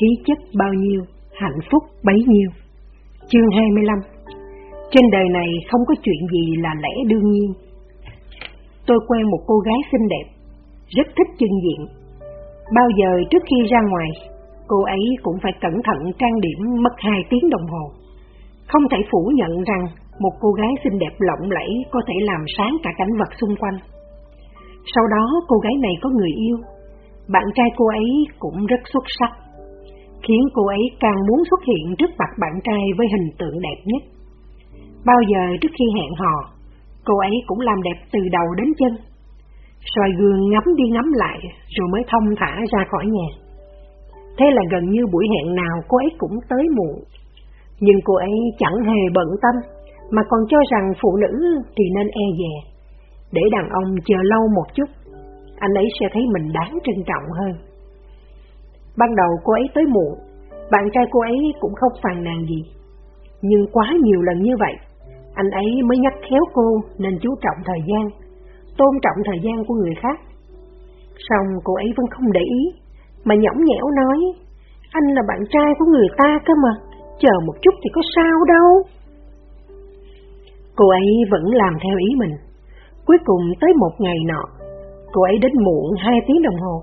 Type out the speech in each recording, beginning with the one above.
khí chất bao nhiêu, hạnh phúc bấy nhiêu. Chương 25 Trên đời này không có chuyện gì là lẽ đương nhiên. Tôi quen một cô gái xinh đẹp, rất thích chân diện. Bao giờ trước khi ra ngoài, cô ấy cũng phải cẩn thận trang điểm mất 2 tiếng đồng hồ. Không thể phủ nhận rằng một cô gái xinh đẹp lộng lẫy có thể làm sáng cả cảnh vật xung quanh. Sau đó cô gái này có người yêu, bạn trai cô ấy cũng rất xuất sắc, khiến cô ấy càng muốn xuất hiện trước mặt bạn trai với hình tượng đẹp nhất. Bao giờ trước khi hẹn hò, cô ấy cũng làm đẹp từ đầu đến chân, soi gương ngắm đi ngắm lại rồi mới thông thả ra khỏi nhà. Thế là gần như buổi hẹn nào cô ấy cũng tới muộn, nhưng cô ấy chẳng hề bận tâm, mà còn cho rằng phụ nữ thì nên e dè, để đàn ông chờ lâu một chút, anh ấy sẽ thấy mình đáng trân trọng hơn. Ban đầu cô ấy tới muộn, bạn trai cô ấy cũng không phàn nàn gì, nhưng quá nhiều lần như vậy, anh ấy mới nhắc khéo cô nên chú trọng thời gian, tôn trọng thời gian của người khác. Xong cô ấy vẫn không để ý, mà nhõng nhẽo nói, anh là bạn trai của người ta cơ mà, chờ một chút thì có sao đâu. Cô ấy vẫn làm theo ý mình. Cuối cùng tới một ngày nọ, cô ấy đến muộn hai tiếng đồng hồ.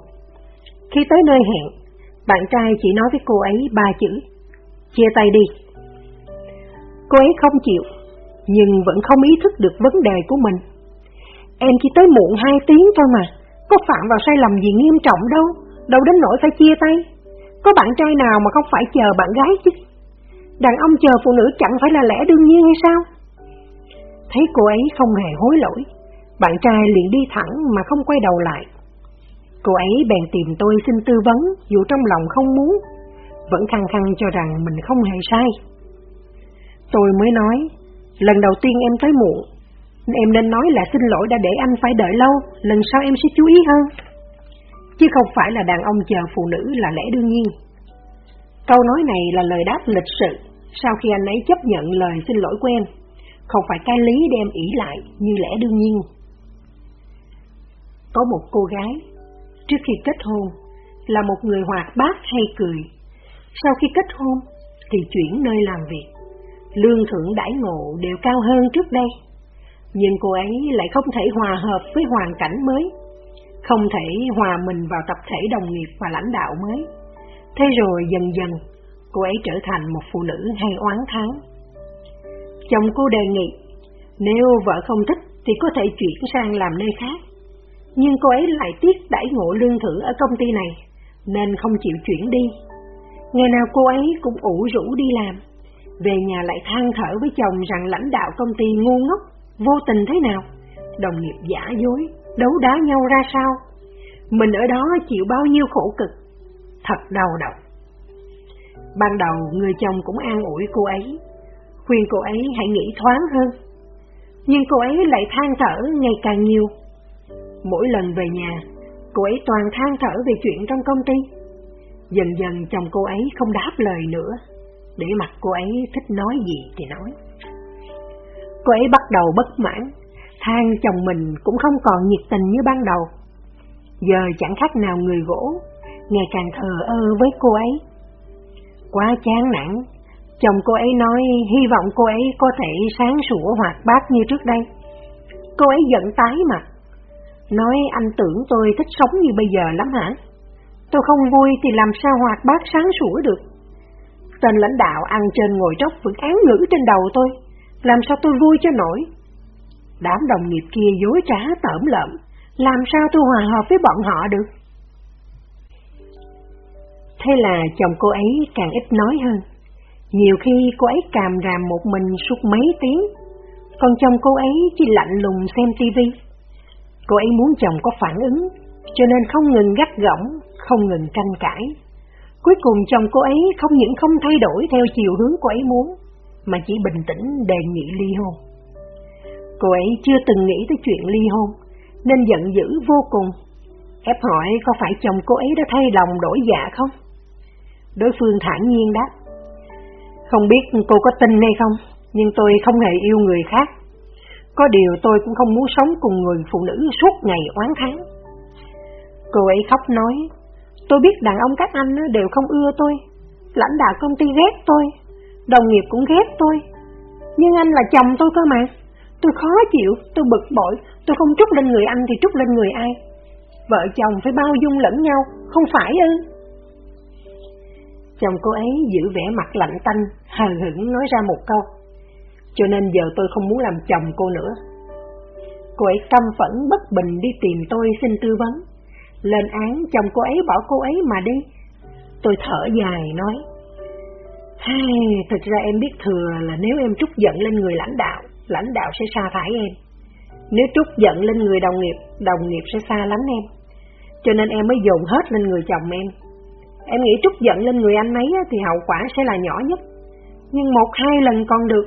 Khi tới nơi hẹn, bạn trai chỉ nói với cô ấy ba chữ, chia tay đi. Cô ấy không chịu, nhưng vẫn không ý thức được vấn đề của mình. Em chỉ tới muộn hai tiếng thôi mà, có phạm vào sai lầm gì nghiêm trọng đâu, đâu đến nỗi phải chia tay. Có bạn trai nào mà không phải chờ bạn gái chứ? Đàn ông chờ phụ nữ chẳng phải là lẽ đương nhiên hay sao? Thấy cô ấy không hề hối lỗi, bạn trai liền đi thẳng mà không quay đầu lại. Cô ấy bèn tìm tôi xin tư vấn dù trong lòng không muốn, vẫn khăng khăng cho rằng mình không hề sai. Tôi mới nói, lần đầu tiên em tới muộn, em nên nói là xin lỗi đã để anh phải đợi lâu, lần sau em sẽ chú ý hơn. Chứ không phải là đàn ông chờ phụ nữ là lẽ đương nhiên. Câu nói này là lời đáp lịch sự, sau khi anh ấy chấp nhận lời xin lỗi của em, không phải cái lý đem ỷ lại như lẽ đương nhiên. Có một cô gái, trước khi kết hôn, là một người hoạt bát hay cười. Sau khi kết hôn, thì chuyển nơi làm việc. Lương thưởng đãi ngộ đều cao hơn trước đây. Nhưng cô ấy lại không thể hòa hợp với hoàn cảnh mới, không thể hòa mình vào tập thể đồng nghiệp và lãnh đạo mới. Thế rồi dần dần, cô ấy trở thành một phụ nữ hay oán thán Chồng cô đề nghị, nếu vợ không thích thì có thể chuyển sang làm nơi khác nhưng cô ấy lại tiếc đãi ngộ lương thưởng ở công ty này, nên không chịu chuyển đi. Ngày nào cô ấy cũng ủ rũ đi làm, về nhà lại than thở với chồng rằng lãnh đạo công ty ngu ngốc, vô tình thế nào, đồng nghiệp giả dối, đấu đá nhau ra sao, mình ở đó chịu bao nhiêu khổ cực, thật đau đầu. Ban đầu người chồng cũng an ủi cô ấy, khuyên cô ấy hãy nghĩ thoáng hơn, nhưng cô ấy lại than thở ngày càng nhiều. Mỗi lần về nhà, cô ấy toàn than thở về chuyện trong công ty. Dần dần chồng cô ấy không đáp lời nữa, để mặt cô ấy thích nói gì thì nói. Cô ấy bắt đầu bất mãn, than chồng mình cũng không còn nhiệt tình như ban đầu. Giờ chẳng khác nào người gỗ, ngày càng thờ ơ với cô ấy. Quá chán nản, chồng cô ấy nói hy vọng cô ấy có thể sáng sủa hoạt bát như trước đây. Cô ấy giận tái mặt, Nói anh tưởng tôi thích sống như bây giờ lắm hả? Tôi không vui thì làm sao hoạt bát sáng sủa được? Tên lãnh đạo ăn trên ngồi tróc vẫn án ngữ trên đầu tôi, làm sao tôi vui cho nổi? Đám đồng nghiệp kia dối trá tởm lợm, làm sao tôi hòa hợp với bọn họ được? Thế là chồng cô ấy càng ít nói hơn. Nhiều khi cô ấy càm ràm một mình suốt mấy tiếng, còn chồng cô ấy chỉ lạnh lùng xem tivi Cô ấy muốn chồng có phản ứng, cho nên không ngừng gắt gỏng, không ngừng tranh cãi. Cuối cùng chồng cô ấy không những không thay đổi theo chiều hướng cô ấy muốn, mà chỉ bình tĩnh đề nghị ly hôn. Cô ấy chưa từng nghĩ tới chuyện ly hôn, nên giận dữ vô cùng. Ép hỏi có phải chồng cô ấy đã thay lòng đổi dạ không? Đối phương thản nhiên đáp. Không biết cô có tin hay không, nhưng tôi không hề yêu người khác. Có điều tôi cũng không muốn sống cùng người phụ nữ suốt ngày oán tháng. Cô ấy khóc nói, tôi biết đàn ông các anh đều không ưa tôi, lãnh đạo công ty ghét tôi, đồng nghiệp cũng ghét tôi. Nhưng anh là chồng tôi cơ mà. Tôi khó chịu, tôi bực bội, tôi không trút lên người anh thì trút lên người ai. Vợ chồng phải bao dung lẫn nhau, không phải ư? Chồng cô ấy giữ vẻ mặt lạnh tanh, hờ hững nói ra một câu. Cho nên giờ tôi không muốn làm chồng cô nữa. Cô ấy căm phẫn bất bình đi tìm tôi xin tư vấn. Lên án chồng cô ấy bỏ cô ấy mà đi. Tôi thở dài nói. Hey, thật ra em biết thừa là nếu em trút giận lên người lãnh đạo, lãnh đạo sẽ sa thải em. Nếu trút giận lên người đồng nghiệp, đồng nghiệp sẽ xa lánh em. Cho nên em mới dồn hết lên người chồng em. Em nghĩ trút giận lên người anh ấy thì hậu quả sẽ là nhỏ nhất. Nhưng một hai lần còn được,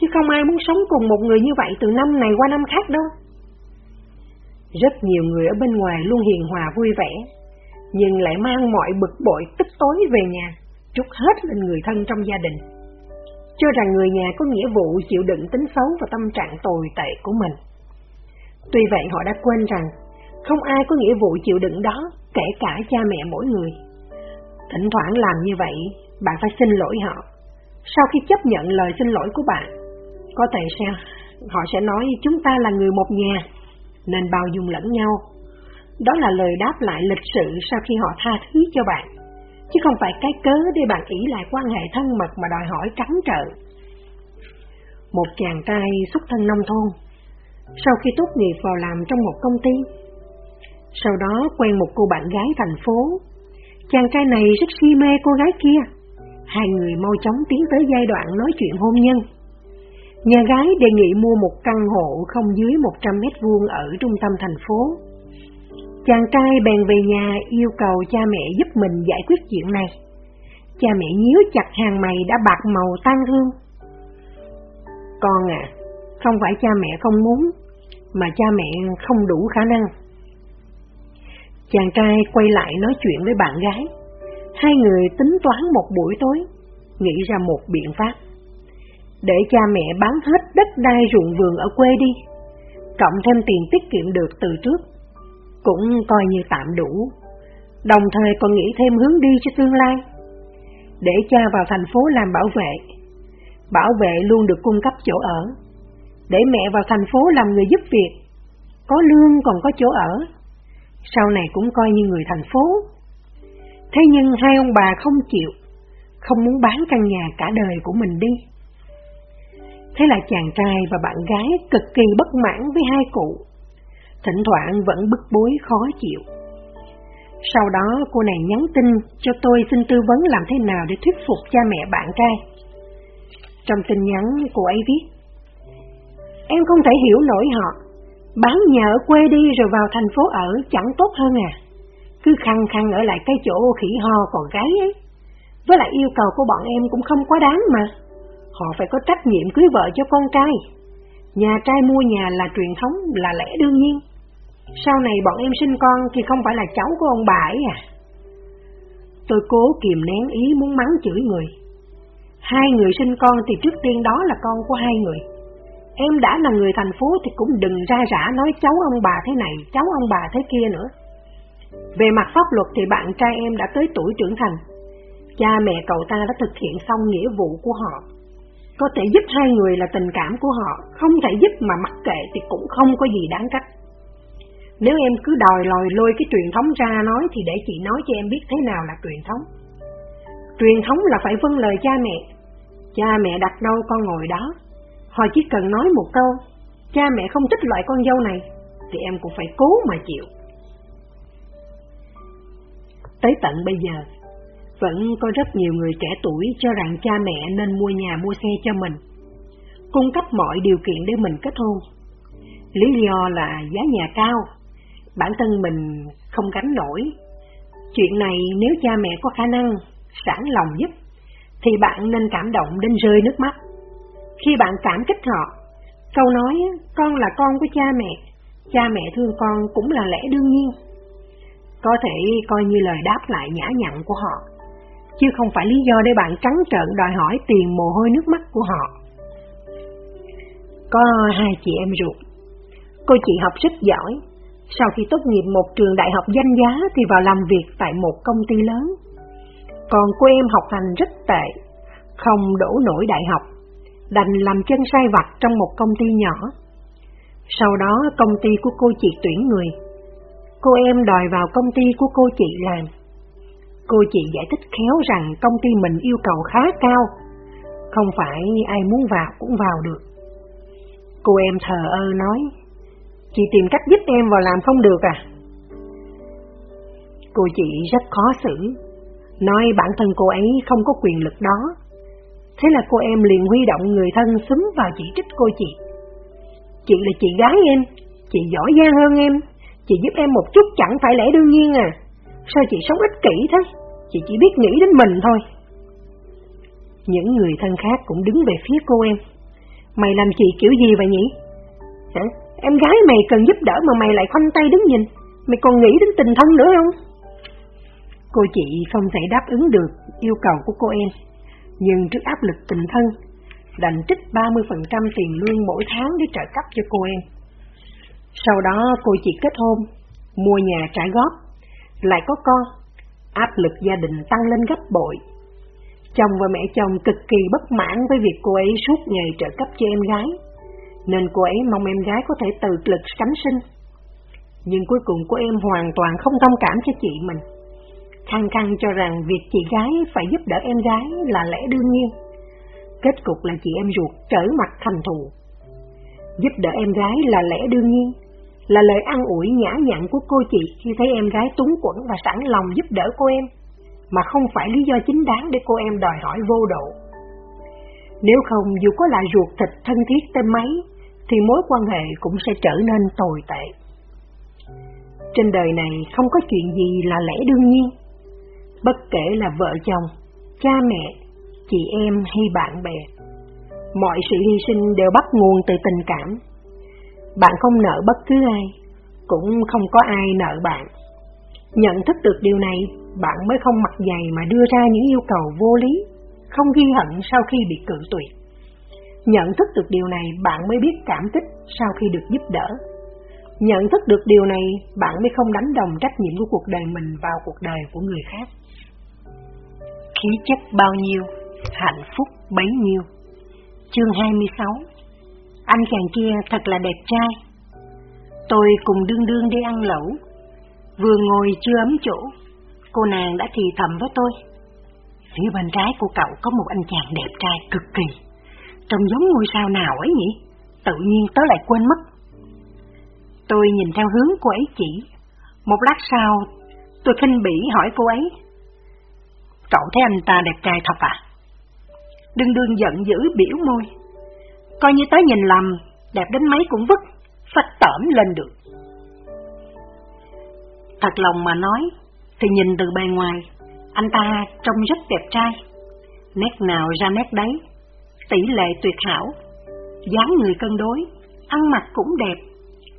chứ không ai muốn sống cùng một người như vậy từ năm này qua năm khác đâu. Rất nhiều người ở bên ngoài luôn hiền hòa vui vẻ, nhưng lại mang mọi bực bội tức tối về nhà, trút hết lên người thân trong gia đình. Cho rằng người nhà có nghĩa vụ chịu đựng tính xấu và tâm trạng tồi tệ của mình. Tuy vậy họ đã quên rằng không ai có nghĩa vụ chịu đựng đó, kể cả cha mẹ mỗi người. Thỉnh thoảng làm như vậy, bạn phải xin lỗi họ. Sau khi chấp nhận lời xin lỗi của bạn, có thể sao họ sẽ nói chúng ta là người một nhà, nên bao dung lẫn nhau. Đó là lời đáp lại lịch sự sau khi họ tha thứ cho bạn, chứ không phải cái cớ để bạn ý lại quan hệ thân mật mà đòi hỏi trắng trợ. Một chàng trai xuất thân nông thôn, sau khi tốt nghiệp vào làm trong một công ty, sau đó quen một cô bạn gái thành phố. Chàng trai này rất si mê cô gái kia. Hai người mau chóng tiến tới giai đoạn nói chuyện hôn nhân. Nhà gái đề nghị mua một căn hộ không dưới 100 mét vuông ở trung tâm thành phố. Chàng trai bèn về nhà yêu cầu cha mẹ giúp mình giải quyết chuyện này. Cha mẹ nhíu chặt hàng mày đã bạc màu tan thương. Con à, không phải cha mẹ không muốn, mà cha mẹ không đủ khả năng. Chàng trai quay lại nói chuyện với bạn gái. Hai người tính toán một buổi tối, nghĩ ra một biện pháp. Để cha mẹ bán hết đất đai ruộng vườn ở quê đi, cộng thêm tiền tiết kiệm được từ trước, cũng coi như tạm đủ. Đồng thời còn nghĩ thêm hướng đi cho tương lai. Để cha vào thành phố làm bảo vệ, bảo vệ luôn được cung cấp chỗ ở. Để mẹ vào thành phố làm người giúp việc, có lương còn có chỗ ở sau này cũng coi như người thành phố. Thế nhưng hai ông bà không chịu, không muốn bán căn nhà cả đời của mình đi. Thế là chàng trai và bạn gái cực kỳ bất mãn với hai cụ, thỉnh thoảng vẫn bức bối khó chịu. Sau đó cô này nhắn tin cho tôi xin tư vấn làm thế nào để thuyết phục cha mẹ bạn trai. Trong tin nhắn cô ấy viết, Em không thể hiểu nổi họ, Bán nhà ở quê đi rồi vào thành phố ở chẳng tốt hơn à. Cứ khăng khăng ở lại cái chỗ khỉ ho còn gái ấy. Với lại yêu cầu của bọn em cũng không quá đáng mà. Họ phải có trách nhiệm cưới vợ cho con trai. Nhà trai mua nhà là truyền thống, là lẽ đương nhiên. Sau này bọn em sinh con thì không phải là cháu của ông bà ấy à. Tôi cố kìm nén ý muốn mắng chửi người. Hai người sinh con thì trước tiên đó là con của hai người. Em đã là người thành phố thì cũng đừng ra rã nói cháu ông bà thế này, cháu ông bà thế kia nữa. Về mặt pháp luật thì bạn trai em đã tới tuổi trưởng thành. Cha mẹ cậu ta đã thực hiện xong nghĩa vụ của họ. Có thể giúp hai người là tình cảm của họ, không thể giúp mà mặc kệ thì cũng không có gì đáng trách. Nếu em cứ đòi lòi lôi cái truyền thống ra nói thì để chị nói cho em biết thế nào là truyền thống. Truyền thống là phải vâng lời cha mẹ. Cha mẹ đặt đâu con ngồi đó, Họ chỉ cần nói một câu, cha mẹ không thích loại con dâu này, thì em cũng phải cố mà chịu. Tới tận bây giờ, vẫn có rất nhiều người trẻ tuổi cho rằng cha mẹ nên mua nhà mua xe cho mình, cung cấp mọi điều kiện để mình kết hôn. Lý do là giá nhà cao, bản thân mình không gánh nổi. Chuyện này nếu cha mẹ có khả năng, sẵn lòng giúp, thì bạn nên cảm động đến rơi nước mắt. Khi bạn cảm kích họ, câu nói con là con của cha mẹ, cha mẹ thương con cũng là lẽ đương nhiên. Có thể coi như lời đáp lại nhã nhặn của họ, chứ không phải lý do để bạn trắng trợn đòi hỏi tiền mồ hôi nước mắt của họ. Có hai chị em ruột, cô chị học rất giỏi, sau khi tốt nghiệp một trường đại học danh giá thì vào làm việc tại một công ty lớn. Còn cô em học hành rất tệ, không đổ nổi đại học, đành làm chân sai vặt trong một công ty nhỏ. Sau đó công ty của cô chị tuyển người. Cô em đòi vào công ty của cô chị làm. Cô chị giải thích khéo rằng công ty mình yêu cầu khá cao, không phải ai muốn vào cũng vào được. Cô em thờ ơ nói, chị tìm cách giúp em vào làm không được à? Cô chị rất khó xử, nói bản thân cô ấy không có quyền lực đó. Thế là cô em liền huy động người thân xúm vào chỉ trích cô chị. Chị là chị gái em, chị giỏi giang hơn em, chị giúp em một chút chẳng phải lẽ đương nhiên à. Sao chị sống ích kỷ thế? Chị chỉ biết nghĩ đến mình thôi. Những người thân khác cũng đứng về phía cô em. Mày làm chị kiểu gì vậy nhỉ? Hả? Em gái mày cần giúp đỡ mà mày lại khoanh tay đứng nhìn. Mày còn nghĩ đến tình thân nữa không? Cô chị không thể đáp ứng được yêu cầu của cô em. Nhưng trước áp lực tình thân, đành trích 30% tiền lương mỗi tháng để trợ cấp cho cô em. Sau đó cô chị kết hôn, mua nhà trả góp, lại có con, áp lực gia đình tăng lên gấp bội. Chồng và mẹ chồng cực kỳ bất mãn với việc cô ấy suốt ngày trợ cấp cho em gái, nên cô ấy mong em gái có thể tự lực cánh sinh. Nhưng cuối cùng cô em hoàn toàn không thông cảm cho chị mình. Khăng khăng cho rằng việc chị gái phải giúp đỡ em gái là lẽ đương nhiên. Kết cục là chị em ruột trở mặt thành thù. Giúp đỡ em gái là lẽ đương nhiên, là lời ăn ủi nhã nhặn của cô chị khi thấy em gái túng quẫn và sẵn lòng giúp đỡ cô em mà không phải lý do chính đáng để cô em đòi hỏi vô độ. Nếu không, dù có là ruột thịt thân thiết tới mấy, thì mối quan hệ cũng sẽ trở nên tồi tệ. Trên đời này không có chuyện gì là lẽ đương nhiên. Bất kể là vợ chồng, cha mẹ, chị em hay bạn bè, mọi sự hy sinh đều bắt nguồn từ tình cảm. Bạn không nợ bất cứ ai, cũng không có ai nợ bạn. Nhận thức được điều này, bạn mới không mặt dày mà đưa ra những yêu cầu vô lý, không ghi hận sau khi bị cự tuyệt. Nhận thức được điều này, bạn mới biết cảm kích sau khi được giúp đỡ. Nhận thức được điều này, bạn mới không đánh đồng trách nhiệm của cuộc đời mình vào cuộc đời của người khác. Khí chất bao nhiêu, hạnh phúc bấy nhiêu. Chương 26 anh chàng kia thật là đẹp trai. Tôi cùng đương đương đi ăn lẩu, Vừa ngồi chưa ấm chỗ, cô nàng đã thì thầm với tôi. Phía bên trái của cậu có một anh chàng đẹp trai cực kỳ, trông giống ngôi sao nào ấy nhỉ? Tự nhiên tớ lại quên mất. Tôi nhìn theo hướng cô ấy chỉ. Một lát sau, tôi khinh bỉ hỏi cô ấy. Cậu thấy anh ta đẹp trai thật à? đương đương giận dữ biểu môi. Coi như tới nhìn lầm, đẹp đến mấy cũng vứt, phách tẩm lên được. Thật lòng mà nói, thì nhìn từ bề ngoài, anh ta trông rất đẹp trai. Nét nào ra nét đấy, tỷ lệ tuyệt hảo, dáng người cân đối, ăn mặc cũng đẹp.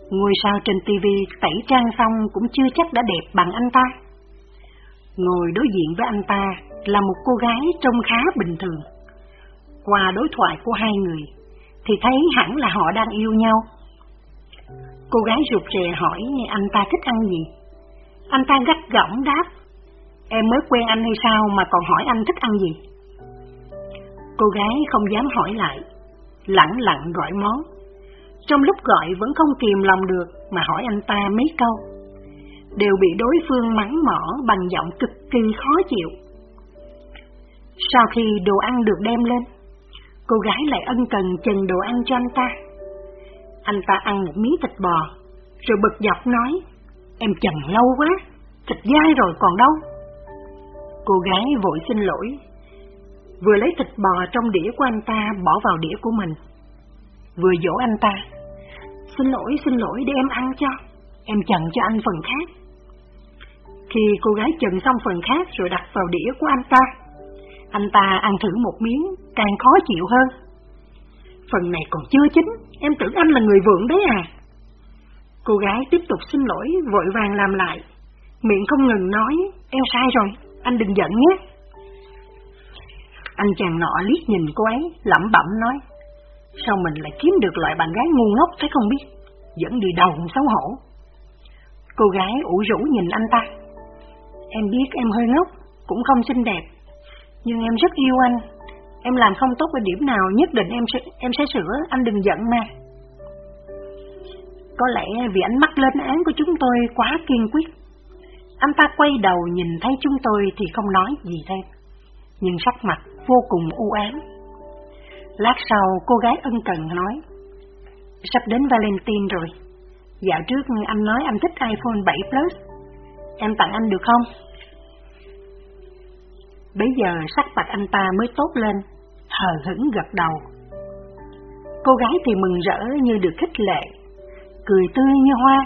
Ngôi sao trên tivi tẩy trang xong cũng chưa chắc đã đẹp bằng anh ta. Ngồi đối diện với anh ta là một cô gái trông khá bình thường. Qua đối thoại của hai người, thì thấy hẳn là họ đang yêu nhau. Cô gái rụt rè hỏi anh ta thích ăn gì. Anh ta gắt gỏng đáp, em mới quen anh hay sao mà còn hỏi anh thích ăn gì? Cô gái không dám hỏi lại, lặng lặng gọi món. Trong lúc gọi vẫn không kìm lòng được mà hỏi anh ta mấy câu. Đều bị đối phương mắng mỏ bằng giọng cực kỳ khó chịu. Sau khi đồ ăn được đem lên, cô gái lại ân cần chần đồ ăn cho anh ta. Anh ta ăn một miếng thịt bò, rồi bực dọc nói, Em chần lâu quá, thịt dai rồi còn đâu. Cô gái vội xin lỗi, vừa lấy thịt bò trong đĩa của anh ta bỏ vào đĩa của mình, vừa dỗ anh ta. Xin lỗi, xin lỗi để em ăn cho, em chần cho anh phần khác. Khi cô gái chần xong phần khác rồi đặt vào đĩa của anh ta, anh ta ăn thử một miếng, càng khó chịu hơn. Phần này còn chưa chín, em tưởng anh là người vượng đấy à. Cô gái tiếp tục xin lỗi, vội vàng làm lại. Miệng không ngừng nói, em sai rồi, anh đừng giận nhé. Anh chàng nọ liếc nhìn cô ấy, lẩm bẩm nói, sao mình lại kiếm được loại bạn gái ngu ngốc thế không biết, dẫn đi đầu xấu hổ. Cô gái ủ rũ nhìn anh ta. Em biết em hơi ngốc, cũng không xinh đẹp, nhưng em rất yêu anh. Em làm không tốt ở điểm nào nhất định em sẽ em sẽ sửa, anh đừng giận mà. Có lẽ vì ánh mắt lên án của chúng tôi quá kiên quyết. Anh ta quay đầu nhìn thấy chúng tôi thì không nói gì thêm, nhưng sắc mặt vô cùng u ám. Lát sau cô gái ân cần nói, sắp đến Valentine rồi, dạo trước anh nói anh thích iPhone 7 Plus, em tặng anh được không? Bây giờ sắc mặt anh ta mới tốt lên, hờ hững gật đầu. Cô gái thì mừng rỡ như được khích lệ, cười tươi như hoa.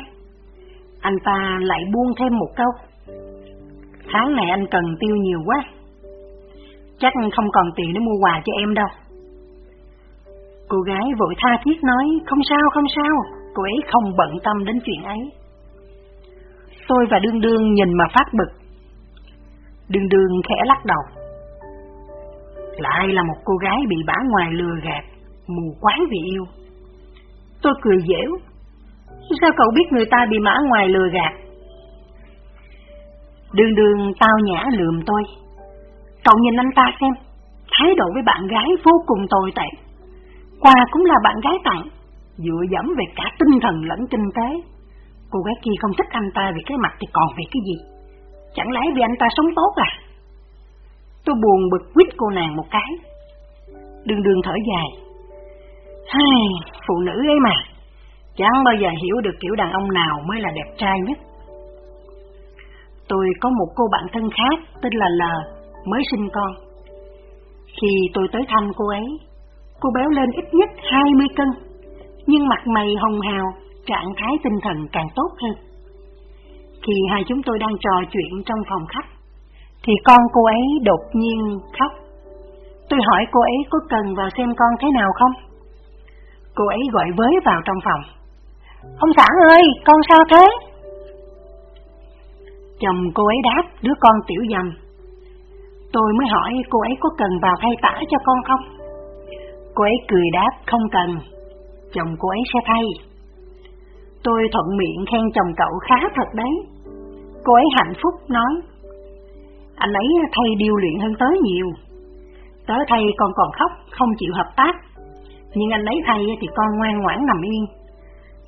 Anh ta lại buông thêm một câu. Tháng này anh cần tiêu nhiều quá. Chắc không còn tiền để mua quà cho em đâu. Cô gái vội tha thiết nói, không sao, không sao, cô ấy không bận tâm đến chuyện ấy. Tôi và Đương Đương nhìn mà phát bực. Đương Đương khẽ lắc đầu. Lại là một cô gái bị bả ngoài lừa gạt, mù quáng vì yêu. Tôi cười dễu. Sao cậu biết người ta bị mã ngoài lừa gạt? Đường đường tao nhã lườm tôi. Cậu nhìn anh ta xem, thái độ với bạn gái vô cùng tồi tệ. Quà cũng là bạn gái tặng, dựa dẫm về cả tinh thần lẫn kinh tế. Cô gái kia không thích anh ta vì cái mặt thì còn vì cái gì? Chẳng lẽ vì anh ta sống tốt à? Tôi buồn bực quýt cô nàng một cái. Đường đường thở dài. Hai, phụ nữ ấy mà, chẳng bao giờ hiểu được kiểu đàn ông nào mới là đẹp trai nhất. Tôi có một cô bạn thân khác tên là L, mới sinh con. Khi tôi tới thăm cô ấy, cô béo lên ít nhất 20 cân, nhưng mặt mày hồng hào, trạng thái tinh thần càng tốt hơn. Khi hai chúng tôi đang trò chuyện trong phòng khách, thì con cô ấy đột nhiên khóc. Tôi hỏi cô ấy có cần vào xem con thế nào không? Cô ấy gọi với vào trong phòng. Ông xã ơi, con sao thế? Chồng cô ấy đáp đứa con tiểu dầm. Tôi mới hỏi cô ấy có cần vào thay tả cho con không? Cô ấy cười đáp không cần, chồng cô ấy sẽ thay. Tôi thuận miệng khen chồng cậu khá thật đấy. Cô ấy hạnh phúc nói, anh ấy thay điêu luyện hơn tớ nhiều. Tớ thay con còn khóc, không chịu hợp tác. Nhưng anh ấy thay thì con ngoan ngoãn nằm yên.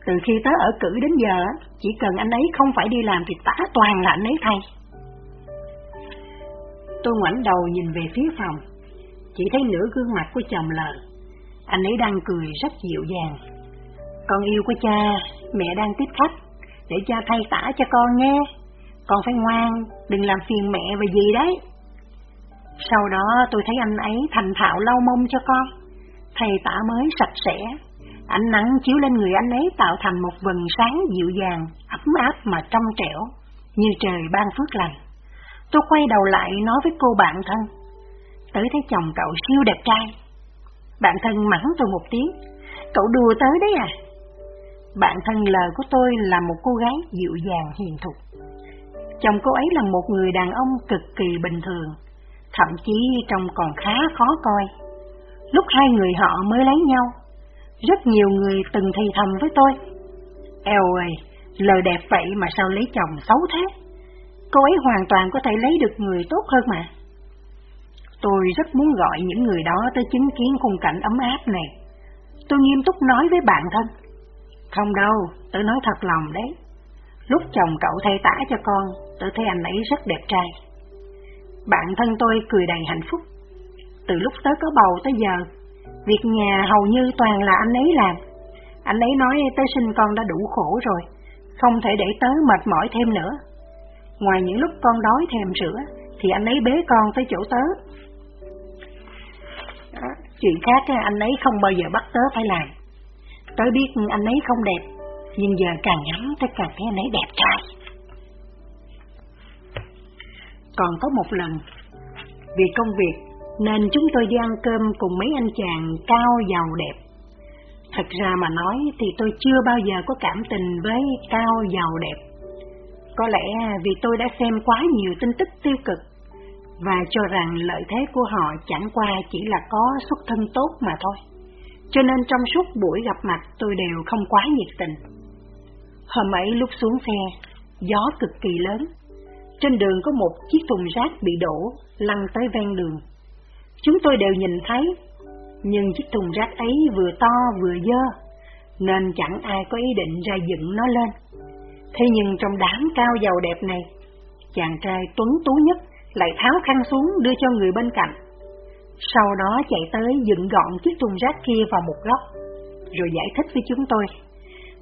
Từ khi tớ ở cử đến giờ, chỉ cần anh ấy không phải đi làm thì tả toàn là anh ấy thay. Tôi ngoảnh đầu nhìn về phía phòng, chỉ thấy nửa gương mặt của chồng lờ. Anh ấy đang cười rất dịu dàng. Con yêu của cha, mẹ đang tiếp khách, để cha thay tả cho con nghe. Con phải ngoan, đừng làm phiền mẹ và gì đấy. Sau đó tôi thấy anh ấy thành thạo lau mông cho con, thầy tả mới sạch sẽ. Ánh nắng chiếu lên người anh ấy tạo thành một vầng sáng dịu dàng, ấm áp mà trong trẻo, như trời ban phước lành. Tôi quay đầu lại nói với cô bạn thân, tới thấy chồng cậu siêu đẹp trai. Bạn thân mắng tôi một tiếng, cậu đùa tới đấy à? Bạn thân lời của tôi là một cô gái dịu dàng hiền thục. Chồng cô ấy là một người đàn ông cực kỳ bình thường, thậm chí trông còn khá khó coi. Lúc hai người họ mới lấy nhau, rất nhiều người từng thì thầm với tôi. Eo ơi, lời đẹp vậy mà sao lấy chồng xấu thế? Cô ấy hoàn toàn có thể lấy được người tốt hơn mà. Tôi rất muốn gọi những người đó tới chứng kiến khung cảnh ấm áp này. Tôi nghiêm túc nói với bạn thân. Không đâu, tôi nói thật lòng đấy. Lúc chồng cậu thay tả cho con, tôi thấy anh ấy rất đẹp trai. Bạn thân tôi cười đầy hạnh phúc. Từ lúc tới có bầu tới giờ, việc nhà hầu như toàn là anh ấy làm. Anh ấy nói tới sinh con đã đủ khổ rồi, không thể để tớ mệt mỏi thêm nữa. Ngoài những lúc con đói thèm sữa, thì anh ấy bế con tới chỗ tớ. Đó, chuyện khác anh ấy không bao giờ bắt tớ phải làm. Tớ biết anh ấy không đẹp, nhưng giờ càng ngắm tớ càng thấy anh ấy đẹp trai. Còn có một lần, vì công việc nên chúng tôi đi ăn cơm cùng mấy anh chàng cao giàu đẹp. Thật ra mà nói thì tôi chưa bao giờ có cảm tình với cao giàu đẹp. Có lẽ vì tôi đã xem quá nhiều tin tức tiêu cực và cho rằng lợi thế của họ chẳng qua chỉ là có xuất thân tốt mà thôi. Cho nên trong suốt buổi gặp mặt tôi đều không quá nhiệt tình. Hôm ấy lúc xuống xe, gió cực kỳ lớn. Trên đường có một chiếc thùng rác bị đổ, lăn tới ven đường. chúng tôi đều nhìn thấy, nhưng chiếc thùng rác ấy vừa to vừa dơ, nên chẳng ai có ý định ra dựng nó lên. Thế nhưng trong đám cao giàu đẹp này, chàng trai tuấn tú nhất lại tháo khăn xuống đưa cho người bên cạnh. Sau đó chạy tới dựng gọn chiếc thùng rác kia vào một góc, rồi giải thích với chúng tôi.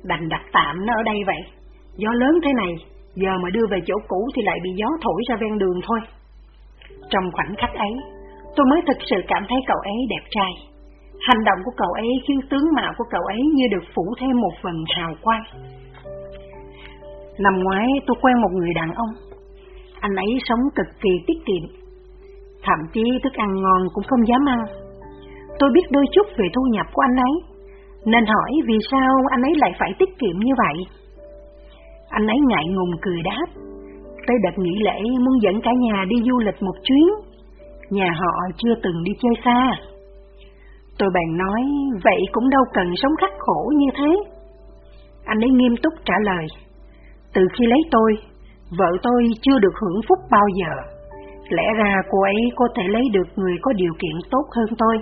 Đành đặt tạm nó ở đây vậy, gió lớn thế này, giờ mà đưa về chỗ cũ thì lại bị gió thổi ra ven đường thôi. Trong khoảnh khắc ấy, tôi mới thực sự cảm thấy cậu ấy đẹp trai. Hành động của cậu ấy khiến tướng mạo của cậu ấy như được phủ thêm một phần hào quang. Năm ngoái tôi quen một người đàn ông. Anh ấy sống cực kỳ tiết kiệm. Thậm chí thức ăn ngon cũng không dám ăn. Tôi biết đôi chút về thu nhập của anh ấy, nên hỏi vì sao anh ấy lại phải tiết kiệm như vậy. Anh ấy ngại ngùng cười đáp, tới đợt nghỉ lễ muốn dẫn cả nhà đi du lịch một chuyến. Nhà họ chưa từng đi chơi xa. Tôi bèn nói, vậy cũng đâu cần sống khắc khổ như thế. Anh ấy nghiêm túc trả lời, từ khi lấy tôi, vợ tôi chưa được hưởng phúc bao giờ. Lẽ ra cô ấy có thể lấy được người có điều kiện tốt hơn tôi.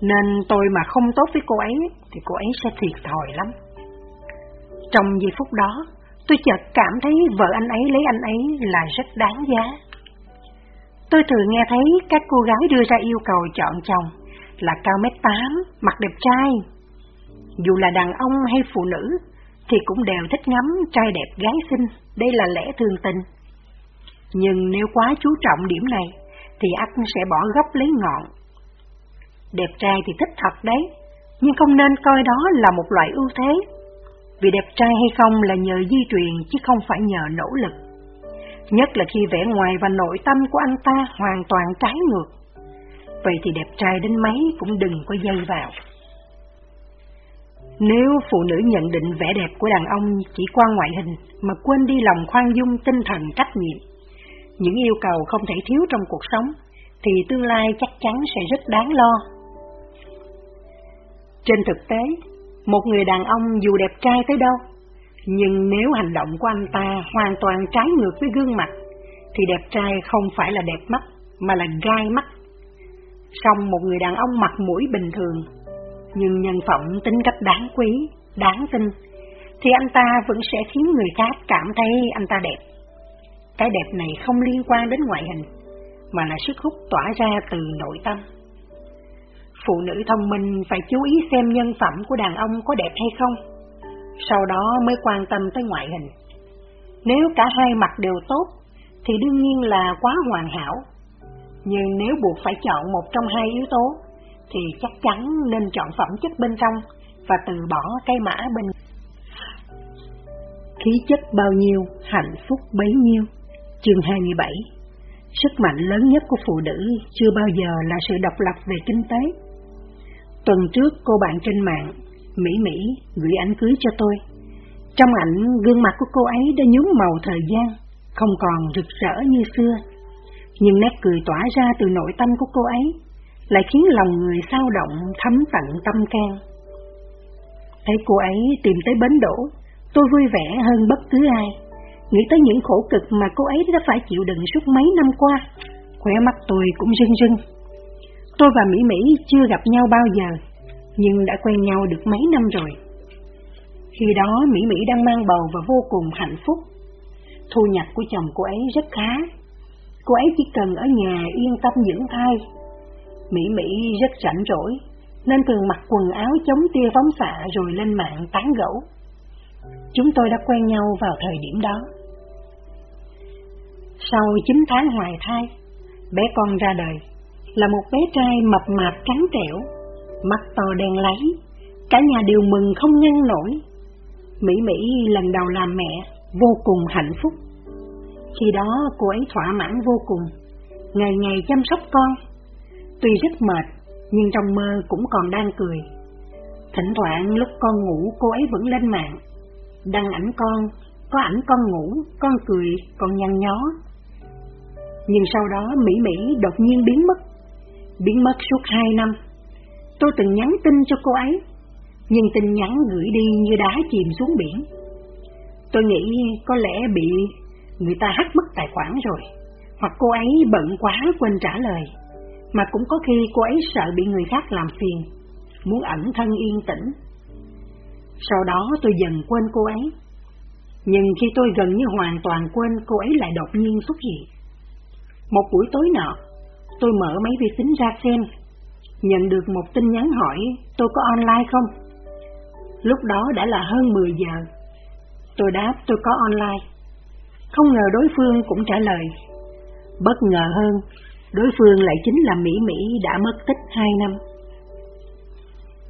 Nên tôi mà không tốt với cô ấy thì cô ấy sẽ thiệt thòi lắm. Trong giây phút đó, tôi chợt cảm thấy vợ anh ấy lấy anh ấy là rất đáng giá. Tôi thường nghe thấy các cô gái đưa ra yêu cầu chọn chồng là cao mét tám, mặt đẹp trai. Dù là đàn ông hay phụ nữ, thì cũng đều thích ngắm trai đẹp gái xinh, đây là lẽ thường tình. Nhưng nếu quá chú trọng điểm này, thì ắt sẽ bỏ gốc lấy ngọn. Đẹp trai thì thích thật đấy, nhưng không nên coi đó là một loại ưu thế. Vì đẹp trai hay không là nhờ di truyền chứ không phải nhờ nỗ lực. Nhất là khi vẻ ngoài và nội tâm của anh ta hoàn toàn trái ngược. Vậy thì đẹp trai đến mấy cũng đừng có dây vào. Nếu phụ nữ nhận định vẻ đẹp của đàn ông chỉ qua ngoại hình mà quên đi lòng khoan dung tinh thần trách nhiệm, những yêu cầu không thể thiếu trong cuộc sống, thì tương lai chắc chắn sẽ rất đáng lo. Trên thực tế, một người đàn ông dù đẹp trai tới đâu, nhưng nếu hành động của anh ta hoàn toàn trái ngược với gương mặt, thì đẹp trai không phải là đẹp mắt, mà là gai mắt. Xong một người đàn ông mặt mũi bình thường nhưng nhân phẩm tính cách đáng quý, đáng tin, thì anh ta vẫn sẽ khiến người khác cảm thấy anh ta đẹp. Cái đẹp này không liên quan đến ngoại hình, mà là sức hút tỏa ra từ nội tâm. Phụ nữ thông minh phải chú ý xem nhân phẩm của đàn ông có đẹp hay không, sau đó mới quan tâm tới ngoại hình. Nếu cả hai mặt đều tốt, thì đương nhiên là quá hoàn hảo. Nhưng nếu buộc phải chọn một trong hai yếu tố, thì chắc chắn nên chọn phẩm chất bên trong và từ bỏ cái mã bên. Khí chất bao nhiêu, hạnh phúc bấy nhiêu. Chương 27 Sức mạnh lớn nhất của phụ nữ chưa bao giờ là sự độc lập về kinh tế. Tuần trước cô bạn trên mạng, Mỹ Mỹ, gửi ảnh cưới cho tôi. Trong ảnh, gương mặt của cô ấy đã nhúm màu thời gian, không còn rực rỡ như xưa. Nhưng nét cười tỏa ra từ nội tâm của cô ấy lại khiến lòng người sao động thấm tận tâm can. Thấy cô ấy tìm tới bến đổ, tôi vui vẻ hơn bất cứ ai. Nghĩ tới những khổ cực mà cô ấy đã phải chịu đựng suốt mấy năm qua, khỏe mắt tôi cũng rưng rưng. Tôi và Mỹ Mỹ chưa gặp nhau bao giờ, nhưng đã quen nhau được mấy năm rồi. Khi đó Mỹ Mỹ đang mang bầu và vô cùng hạnh phúc. Thu nhập của chồng cô ấy rất khá. Cô ấy chỉ cần ở nhà yên tâm dưỡng thai Mỹ Mỹ rất rảnh rỗi, nên thường mặc quần áo chống tia phóng xạ rồi lên mạng tán gẫu. Chúng tôi đã quen nhau vào thời điểm đó. Sau 9 tháng hoài thai, bé con ra đời, là một bé trai mập mạp trắng trẻo, mắt to đen láy, cả nhà đều mừng không ngăn nổi. Mỹ Mỹ lần đầu làm mẹ, vô cùng hạnh phúc. Khi đó cô ấy thỏa mãn vô cùng, ngày ngày chăm sóc con, Tuy rất mệt, nhưng trong mơ cũng còn đang cười. Thỉnh thoảng lúc con ngủ cô ấy vẫn lên mạng, đăng ảnh con, có ảnh con ngủ, con cười, con nhăn nhó. Nhưng sau đó Mỹ Mỹ đột nhiên biến mất, biến mất suốt hai năm. Tôi từng nhắn tin cho cô ấy, nhưng tin nhắn gửi đi như đá chìm xuống biển. Tôi nghĩ có lẽ bị người ta hack mất tài khoản rồi, hoặc cô ấy bận quá quên trả lời mà cũng có khi cô ấy sợ bị người khác làm phiền, muốn ẩn thân yên tĩnh. Sau đó tôi dần quên cô ấy. Nhưng khi tôi gần như hoàn toàn quên, cô ấy lại đột nhiên xuất hiện. Một buổi tối nọ, tôi mở máy vi tính ra xem, nhận được một tin nhắn hỏi tôi có online không? Lúc đó đã là hơn 10 giờ. Tôi đáp tôi có online. Không ngờ đối phương cũng trả lời. Bất ngờ hơn, đối phương lại chính là Mỹ Mỹ đã mất tích 2 năm.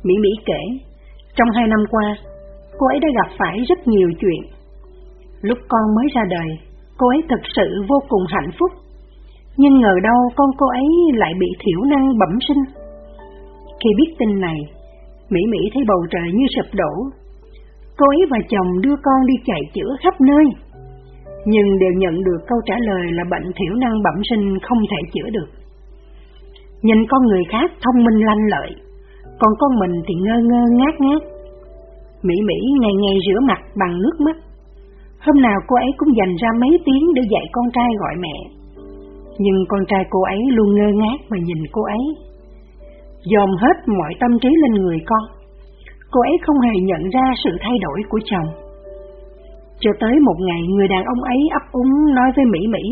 Mỹ Mỹ kể, trong 2 năm qua, cô ấy đã gặp phải rất nhiều chuyện. Lúc con mới ra đời, cô ấy thực sự vô cùng hạnh phúc. Nhưng ngờ đâu con cô ấy lại bị thiểu năng bẩm sinh. Khi biết tin này, Mỹ Mỹ thấy bầu trời như sụp đổ. Cô ấy và chồng đưa con đi chạy chữa khắp nơi, nhưng đều nhận được câu trả lời là bệnh thiểu năng bẩm sinh không thể chữa được. Nhìn con người khác thông minh lanh lợi, còn con mình thì ngơ ngơ ngát ngát. Mỹ Mỹ ngày ngày rửa mặt bằng nước mắt. Hôm nào cô ấy cũng dành ra mấy tiếng để dạy con trai gọi mẹ. Nhưng con trai cô ấy luôn ngơ ngác mà nhìn cô ấy dòm hết mọi tâm trí lên người con. Cô ấy không hề nhận ra sự thay đổi của chồng. Cho tới một ngày người đàn ông ấy ấp úng nói với Mỹ Mỹ,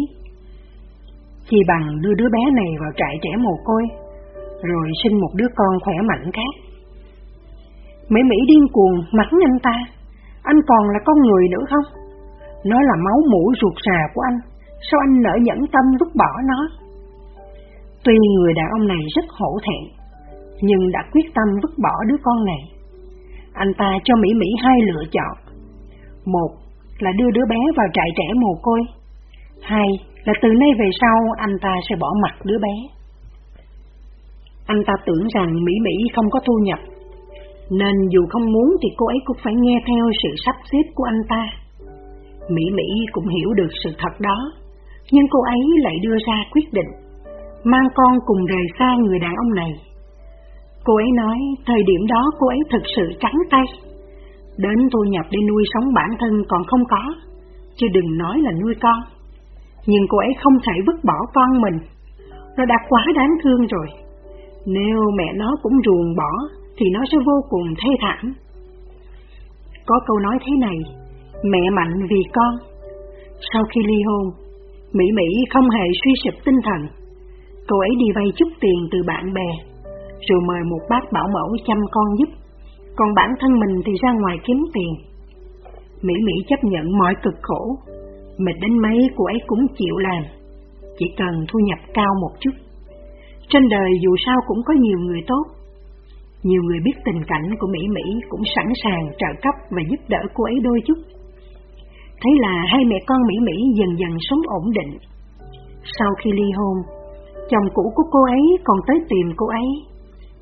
Chỉ bằng đưa đứa bé này vào trại trẻ mồ côi, rồi sinh một đứa con khỏe mạnh khác. Mỹ Mỹ điên cuồng mắng anh ta, anh còn là con người nữa không? Nó là máu mũ ruột rà của anh, sao anh nỡ nhẫn tâm vứt bỏ nó? Tuy người đàn ông này rất hổ thẹn, nhưng đã quyết tâm vứt bỏ đứa con này. Anh ta cho Mỹ Mỹ hai lựa chọn. Một là đưa đứa bé vào trại trẻ mồ côi. Hai là từ nay về sau anh ta sẽ bỏ mặt đứa bé. Anh ta tưởng rằng Mỹ Mỹ không có thu nhập, nên dù không muốn thì cô ấy cũng phải nghe theo sự sắp xếp của anh ta. Mỹ Mỹ cũng hiểu được sự thật đó, nhưng cô ấy lại đưa ra quyết định, mang con cùng rời xa người đàn ông này. Cô ấy nói thời điểm đó cô ấy thực sự trắng tay. Đến thu nhập để nuôi sống bản thân còn không có, chứ đừng nói là nuôi con. Nhưng cô ấy không thể vứt bỏ con mình, nó đã quá đáng thương rồi. Nếu mẹ nó cũng ruồng bỏ, thì nó sẽ vô cùng thê thảm. Có câu nói thế này, mẹ mạnh vì con. Sau khi ly hôn, Mỹ Mỹ không hề suy sụp tinh thần. Cô ấy đi vay chút tiền từ bạn bè rồi mời một bác bảo mẫu chăm con giúp, còn bản thân mình thì ra ngoài kiếm tiền. Mỹ Mỹ chấp nhận mọi cực khổ, mệt đến mấy cô ấy cũng chịu làm, chỉ cần thu nhập cao một chút. Trên đời dù sao cũng có nhiều người tốt, nhiều người biết tình cảnh của Mỹ Mỹ cũng sẵn sàng trợ cấp và giúp đỡ cô ấy đôi chút. Thấy là hai mẹ con Mỹ Mỹ dần dần sống ổn định. Sau khi ly hôn, chồng cũ của cô ấy còn tới tìm cô ấy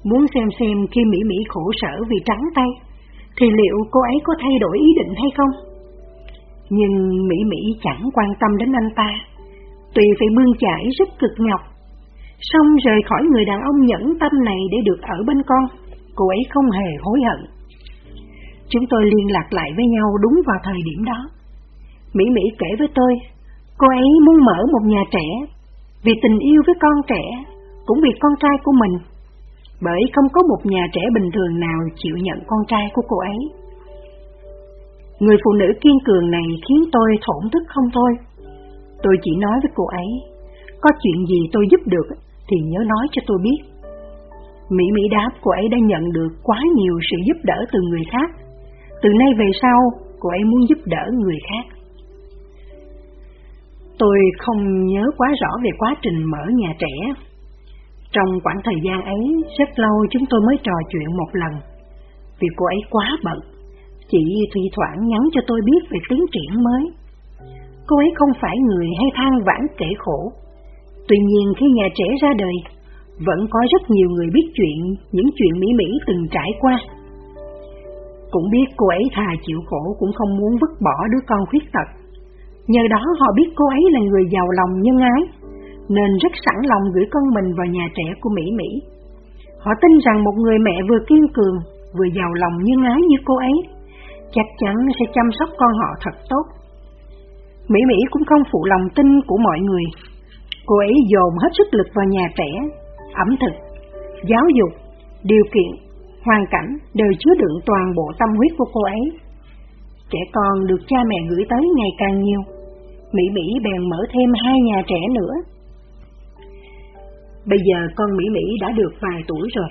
Muốn xem xem khi Mỹ Mỹ khổ sở vì trắng tay, thì liệu cô ấy có thay đổi ý định hay không? Nhưng Mỹ Mỹ chẳng quan tâm đến anh ta, tùy phải bươn chải rất cực nhọc. Xong rời khỏi người đàn ông nhẫn tâm này để được ở bên con, cô ấy không hề hối hận. Chúng tôi liên lạc lại với nhau đúng vào thời điểm đó. Mỹ Mỹ kể với tôi, cô ấy muốn mở một nhà trẻ, vì tình yêu với con trẻ, cũng vì con trai của mình bởi không có một nhà trẻ bình thường nào chịu nhận con trai của cô ấy. Người phụ nữ kiên cường này khiến tôi thổn thức không thôi. Tôi chỉ nói với cô ấy, có chuyện gì tôi giúp được thì nhớ nói cho tôi biết. Mỹ Mỹ đáp cô ấy đã nhận được quá nhiều sự giúp đỡ từ người khác. Từ nay về sau, cô ấy muốn giúp đỡ người khác. Tôi không nhớ quá rõ về quá trình mở nhà trẻ, trong khoảng thời gian ấy, rất lâu chúng tôi mới trò chuyện một lần, vì cô ấy quá bận, chỉ thi thoảng nhắn cho tôi biết về tiến triển mới. Cô ấy không phải người hay than vãn kể khổ, tuy nhiên khi nhà trẻ ra đời, vẫn có rất nhiều người biết chuyện, những chuyện mỹ mỹ từng trải qua. Cũng biết cô ấy thà chịu khổ cũng không muốn vứt bỏ đứa con khuyết tật. Nhờ đó họ biết cô ấy là người giàu lòng nhân ái, nên rất sẵn lòng gửi con mình vào nhà trẻ của Mỹ Mỹ. Họ tin rằng một người mẹ vừa kiên cường, vừa giàu lòng nhân ái như cô ấy, chắc chắn sẽ chăm sóc con họ thật tốt. Mỹ Mỹ cũng không phụ lòng tin của mọi người. Cô ấy dồn hết sức lực vào nhà trẻ, ẩm thực, giáo dục, điều kiện, hoàn cảnh đều chứa đựng toàn bộ tâm huyết của cô ấy. Trẻ con được cha mẹ gửi tới ngày càng nhiều, Mỹ Mỹ bèn mở thêm hai nhà trẻ nữa. Bây giờ con Mỹ Mỹ đã được vài tuổi rồi,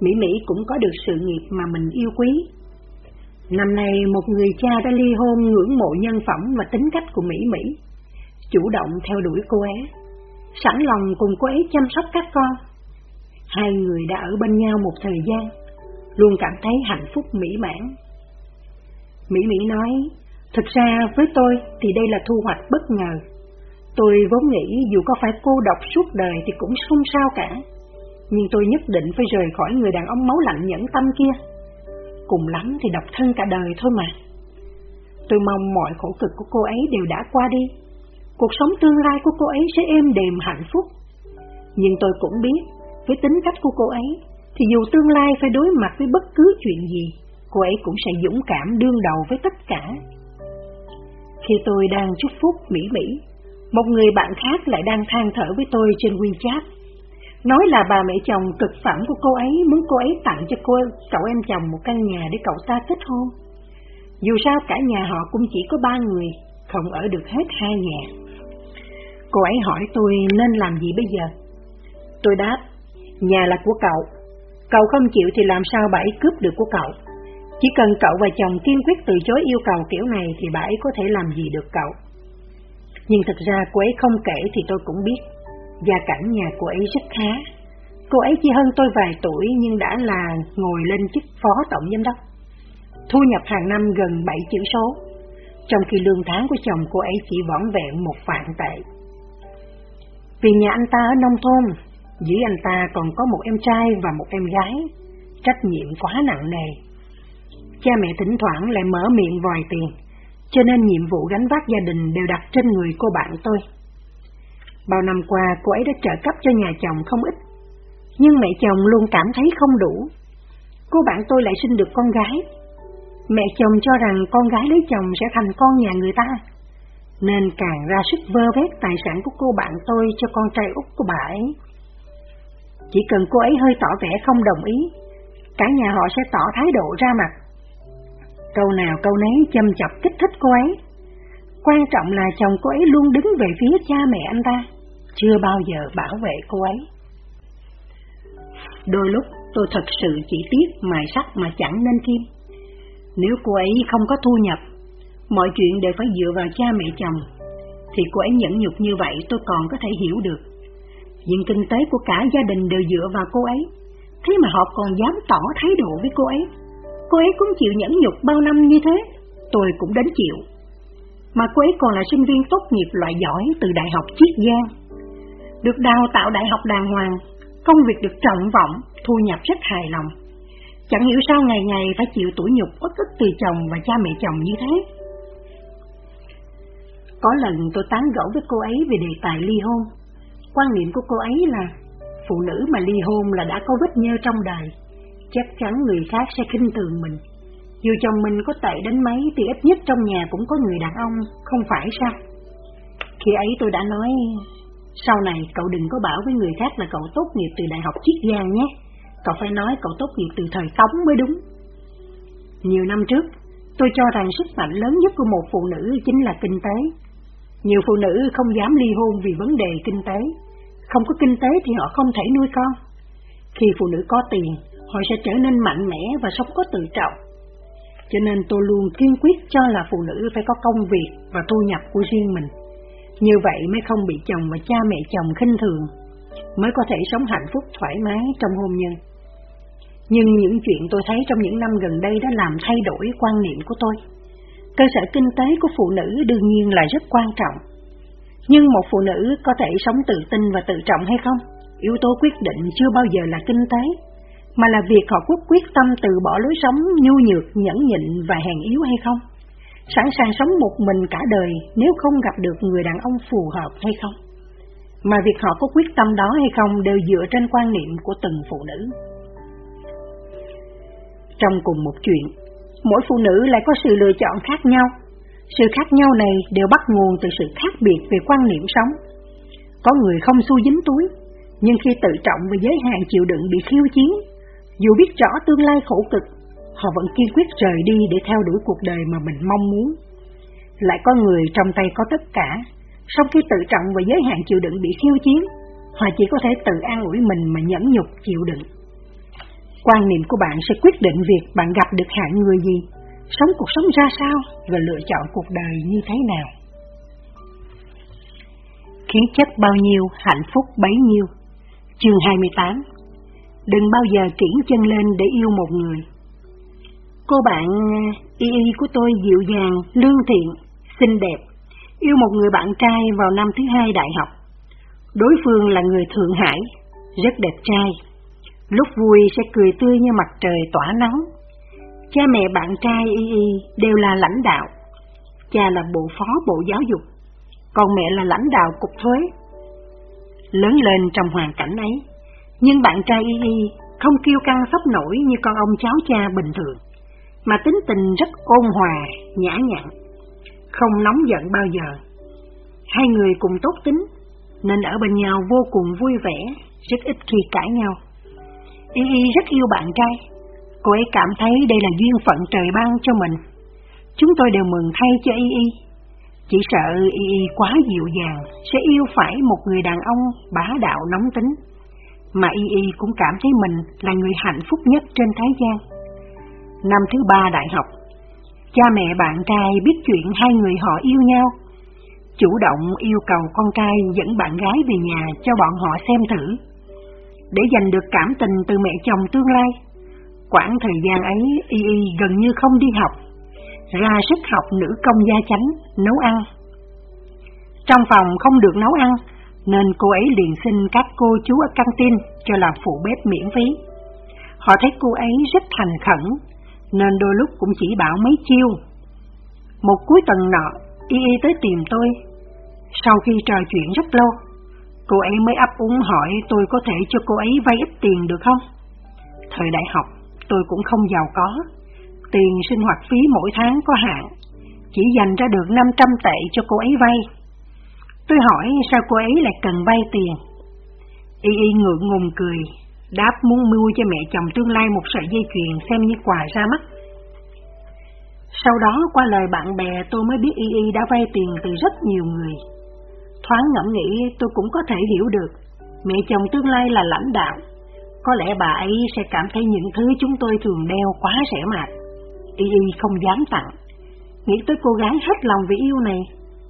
Mỹ Mỹ cũng có được sự nghiệp mà mình yêu quý. Năm nay một người cha đã ly hôn ngưỡng mộ nhân phẩm và tính cách của Mỹ Mỹ, chủ động theo đuổi cô ấy, sẵn lòng cùng cô ấy chăm sóc các con. Hai người đã ở bên nhau một thời gian, luôn cảm thấy hạnh phúc mỹ mãn. Mỹ Mỹ nói, thực ra với tôi thì đây là thu hoạch bất ngờ. Tôi vốn nghĩ dù có phải cô độc suốt đời thì cũng không sao cả, nhưng tôi nhất định phải rời khỏi người đàn ông máu lạnh nhẫn tâm kia. Cùng lắm thì độc thân cả đời thôi mà. Tôi mong mọi khổ cực của cô ấy đều đã qua đi. Cuộc sống tương lai của cô ấy sẽ êm đềm hạnh phúc. Nhưng tôi cũng biết, với tính cách của cô ấy, thì dù tương lai phải đối mặt với bất cứ chuyện gì, cô ấy cũng sẽ dũng cảm đương đầu với tất cả. Khi tôi đang chúc phúc Mỹ Mỹ, một người bạn khác lại đang than thở với tôi trên WeChat. Nói là bà mẹ chồng cực phẩm của cô ấy muốn cô ấy tặng cho cô cậu em chồng một căn nhà để cậu ta kết hôn. Dù sao cả nhà họ cũng chỉ có ba người, không ở được hết hai nhà. Cô ấy hỏi tôi nên làm gì bây giờ? Tôi đáp, nhà là của cậu. Cậu không chịu thì làm sao bà ấy cướp được của cậu? Chỉ cần cậu và chồng kiên quyết từ chối yêu cầu kiểu này thì bà ấy có thể làm gì được cậu. Nhưng thật ra cô ấy không kể thì tôi cũng biết, gia cảnh nhà cô ấy rất khá. Cô ấy chỉ hơn tôi vài tuổi nhưng đã là ngồi lên chức phó tổng giám đốc. Thu nhập hàng năm gần 7 chữ số, trong khi lương tháng của chồng cô ấy chỉ vỏn vẹn một vạn tệ. Vì nhà anh ta ở nông thôn, dưới anh ta còn có một em trai và một em gái, trách nhiệm quá nặng nề. Cha mẹ thỉnh thoảng lại mở miệng vòi tiền, cho nên nhiệm vụ gánh vác gia đình đều đặt trên người cô bạn tôi. Bao năm qua cô ấy đã trợ cấp cho nhà chồng không ít, nhưng mẹ chồng luôn cảm thấy không đủ. Cô bạn tôi lại sinh được con gái. Mẹ chồng cho rằng con gái lấy chồng sẽ thành con nhà người ta, nên càng ra sức vơ vét tài sản của cô bạn tôi cho con trai út của bà ấy. Chỉ cần cô ấy hơi tỏ vẻ không đồng ý, cả nhà họ sẽ tỏ thái độ ra mặt. Câu nào câu nấy châm chọc kích thích cô ấy. Quan trọng là chồng cô ấy luôn đứng về phía cha mẹ anh ta, chưa bao giờ bảo vệ cô ấy. Đôi lúc tôi thật sự chỉ tiếc mài sắt mà chẳng nên kim. Nếu cô ấy không có thu nhập, mọi chuyện đều phải dựa vào cha mẹ chồng, thì cô ấy nhẫn nhục như vậy tôi còn có thể hiểu được. nhưng kinh tế của cả gia đình đều dựa vào cô ấy, thế mà họ còn dám tỏ thái độ với cô ấy. Cô ấy cũng chịu nhẫn nhục bao năm như thế, tôi cũng đến chịu. Mà cô ấy còn là sinh viên tốt nghiệp loại giỏi từ Đại học Chiết Giang. Được đào tạo đại học đàng hoàng, công việc được trọng vọng, thu nhập rất hài lòng. Chẳng hiểu sao ngày ngày phải chịu tủi nhục bất ức từ chồng và cha mẹ chồng như thế. Có lần tôi tán gẫu với cô ấy về đề tài ly hôn. Quan niệm của cô ấy là phụ nữ mà ly hôn là đã có vết nhơ trong đời, chắc chắn người khác sẽ khinh thường mình. Dù chồng mình có tệ đến mấy thì ít nhất trong nhà cũng có người đàn ông, không phải sao? Khi ấy tôi đã nói, sau này cậu đừng có bảo với người khác là cậu tốt nghiệp từ Đại học Chiết Giang nhé, cậu phải nói cậu tốt nghiệp từ thời Tống mới đúng. Nhiều năm trước, tôi cho rằng sức mạnh lớn nhất của một phụ nữ chính là kinh tế. Nhiều phụ nữ không dám ly hôn vì vấn đề kinh tế, không có kinh tế thì họ không thể nuôi con. Khi phụ nữ có tiền, họ sẽ trở nên mạnh mẽ và sống có tự trọng. Cho nên tôi luôn kiên quyết cho là phụ nữ phải có công việc và thu nhập của riêng mình. Như vậy mới không bị chồng và cha mẹ chồng khinh thường, mới có thể sống hạnh phúc thoải mái trong hôn nhân. Nhưng những chuyện tôi thấy trong những năm gần đây đã làm thay đổi quan niệm của tôi. Cơ sở kinh tế của phụ nữ đương nhiên là rất quan trọng. Nhưng một phụ nữ có thể sống tự tin và tự trọng hay không? Yếu tố quyết định chưa bao giờ là kinh tế, mà là việc họ quyết quyết tâm từ bỏ lối sống nhu nhược, nhẫn nhịn và hèn yếu hay không? Sẵn sàng sống một mình cả đời nếu không gặp được người đàn ông phù hợp hay không? Mà việc họ có quyết tâm đó hay không đều dựa trên quan niệm của từng phụ nữ. Trong cùng một chuyện, mỗi phụ nữ lại có sự lựa chọn khác nhau. Sự khác nhau này đều bắt nguồn từ sự khác biệt về quan niệm sống. Có người không xu dính túi, Nhưng khi tự trọng và giới hạn chịu đựng bị khiêu chiến, dù biết rõ tương lai khổ cực, họ vẫn kiên quyết rời đi để theo đuổi cuộc đời mà mình mong muốn. Lại có người trong tay có tất cả, sau khi tự trọng và giới hạn chịu đựng bị khiêu chiến, họ chỉ có thể tự an ủi mình mà nhẫn nhục chịu đựng. Quan niệm của bạn sẽ quyết định việc bạn gặp được hạng người gì, sống cuộc sống ra sao và lựa chọn cuộc đời như thế nào. Khí chất bao nhiêu, hạnh phúc bấy nhiêu. Chương 28 Đừng bao giờ kiển chân lên để yêu một người. Cô bạn y y của tôi dịu dàng, lương thiện, xinh đẹp, yêu một người bạn trai vào năm thứ hai đại học. Đối phương là người Thượng Hải, rất đẹp trai. Lúc vui sẽ cười tươi như mặt trời tỏa nắng. Cha mẹ bạn trai y y đều là lãnh đạo. Cha là bộ phó bộ giáo dục, còn mẹ là lãnh đạo cục thuế. Lớn lên trong hoàn cảnh ấy, nhưng bạn trai y y không kiêu căng sốc nổi như con ông cháu cha bình thường, mà tính tình rất ôn hòa, nhã nhặn, không nóng giận bao giờ. Hai người cùng tốt tính, nên ở bên nhau vô cùng vui vẻ, rất ít khi cãi nhau. Y Y rất yêu bạn trai, cô ấy cảm thấy đây là duyên phận trời ban cho mình. Chúng tôi đều mừng thay cho Y Y. Chỉ sợ Y Y quá dịu dàng, sẽ yêu phải một người đàn ông bá đạo nóng tính. Mà Y Y cũng cảm thấy mình là người hạnh phúc nhất trên thế gian. Năm thứ ba đại học, cha mẹ bạn trai biết chuyện hai người họ yêu nhau, chủ động yêu cầu con trai dẫn bạn gái về nhà cho bọn họ xem thử, để giành được cảm tình từ mẹ chồng tương lai. Quãng thời gian ấy, Y Y gần như không đi học, ra sức học nữ công gia chánh, nấu ăn. Trong phòng không được nấu ăn, nên cô ấy liền xin các cô chú ở căng tin cho làm phụ bếp miễn phí. Họ thấy cô ấy rất thành khẩn, nên đôi lúc cũng chỉ bảo mấy chiêu. Một cuối tuần nọ, Y Y tới tìm tôi. Sau khi trò chuyện rất lâu, cô ấy mới ấp úng hỏi tôi có thể cho cô ấy vay ít tiền được không? Thời đại học, tôi cũng không giàu có. Tiền sinh hoạt phí mỗi tháng có hạn, chỉ dành ra được 500 tệ cho cô ấy vay. Tôi hỏi sao cô ấy lại cần vay tiền? Y Y ngượng ngùng cười, đáp muốn mua cho mẹ chồng tương lai một sợi dây chuyền xem như quà ra mắt. Sau đó qua lời bạn bè tôi mới biết Y Y đã vay tiền từ rất nhiều người. Thoáng ngẫm nghĩ tôi cũng có thể hiểu được, mẹ chồng tương lai là lãnh đạo. Có lẽ bà ấy sẽ cảm thấy những thứ chúng tôi thường đeo quá rẻ mạt. Y Y không dám tặng. Nghĩ tới cô gái hết lòng vì yêu này,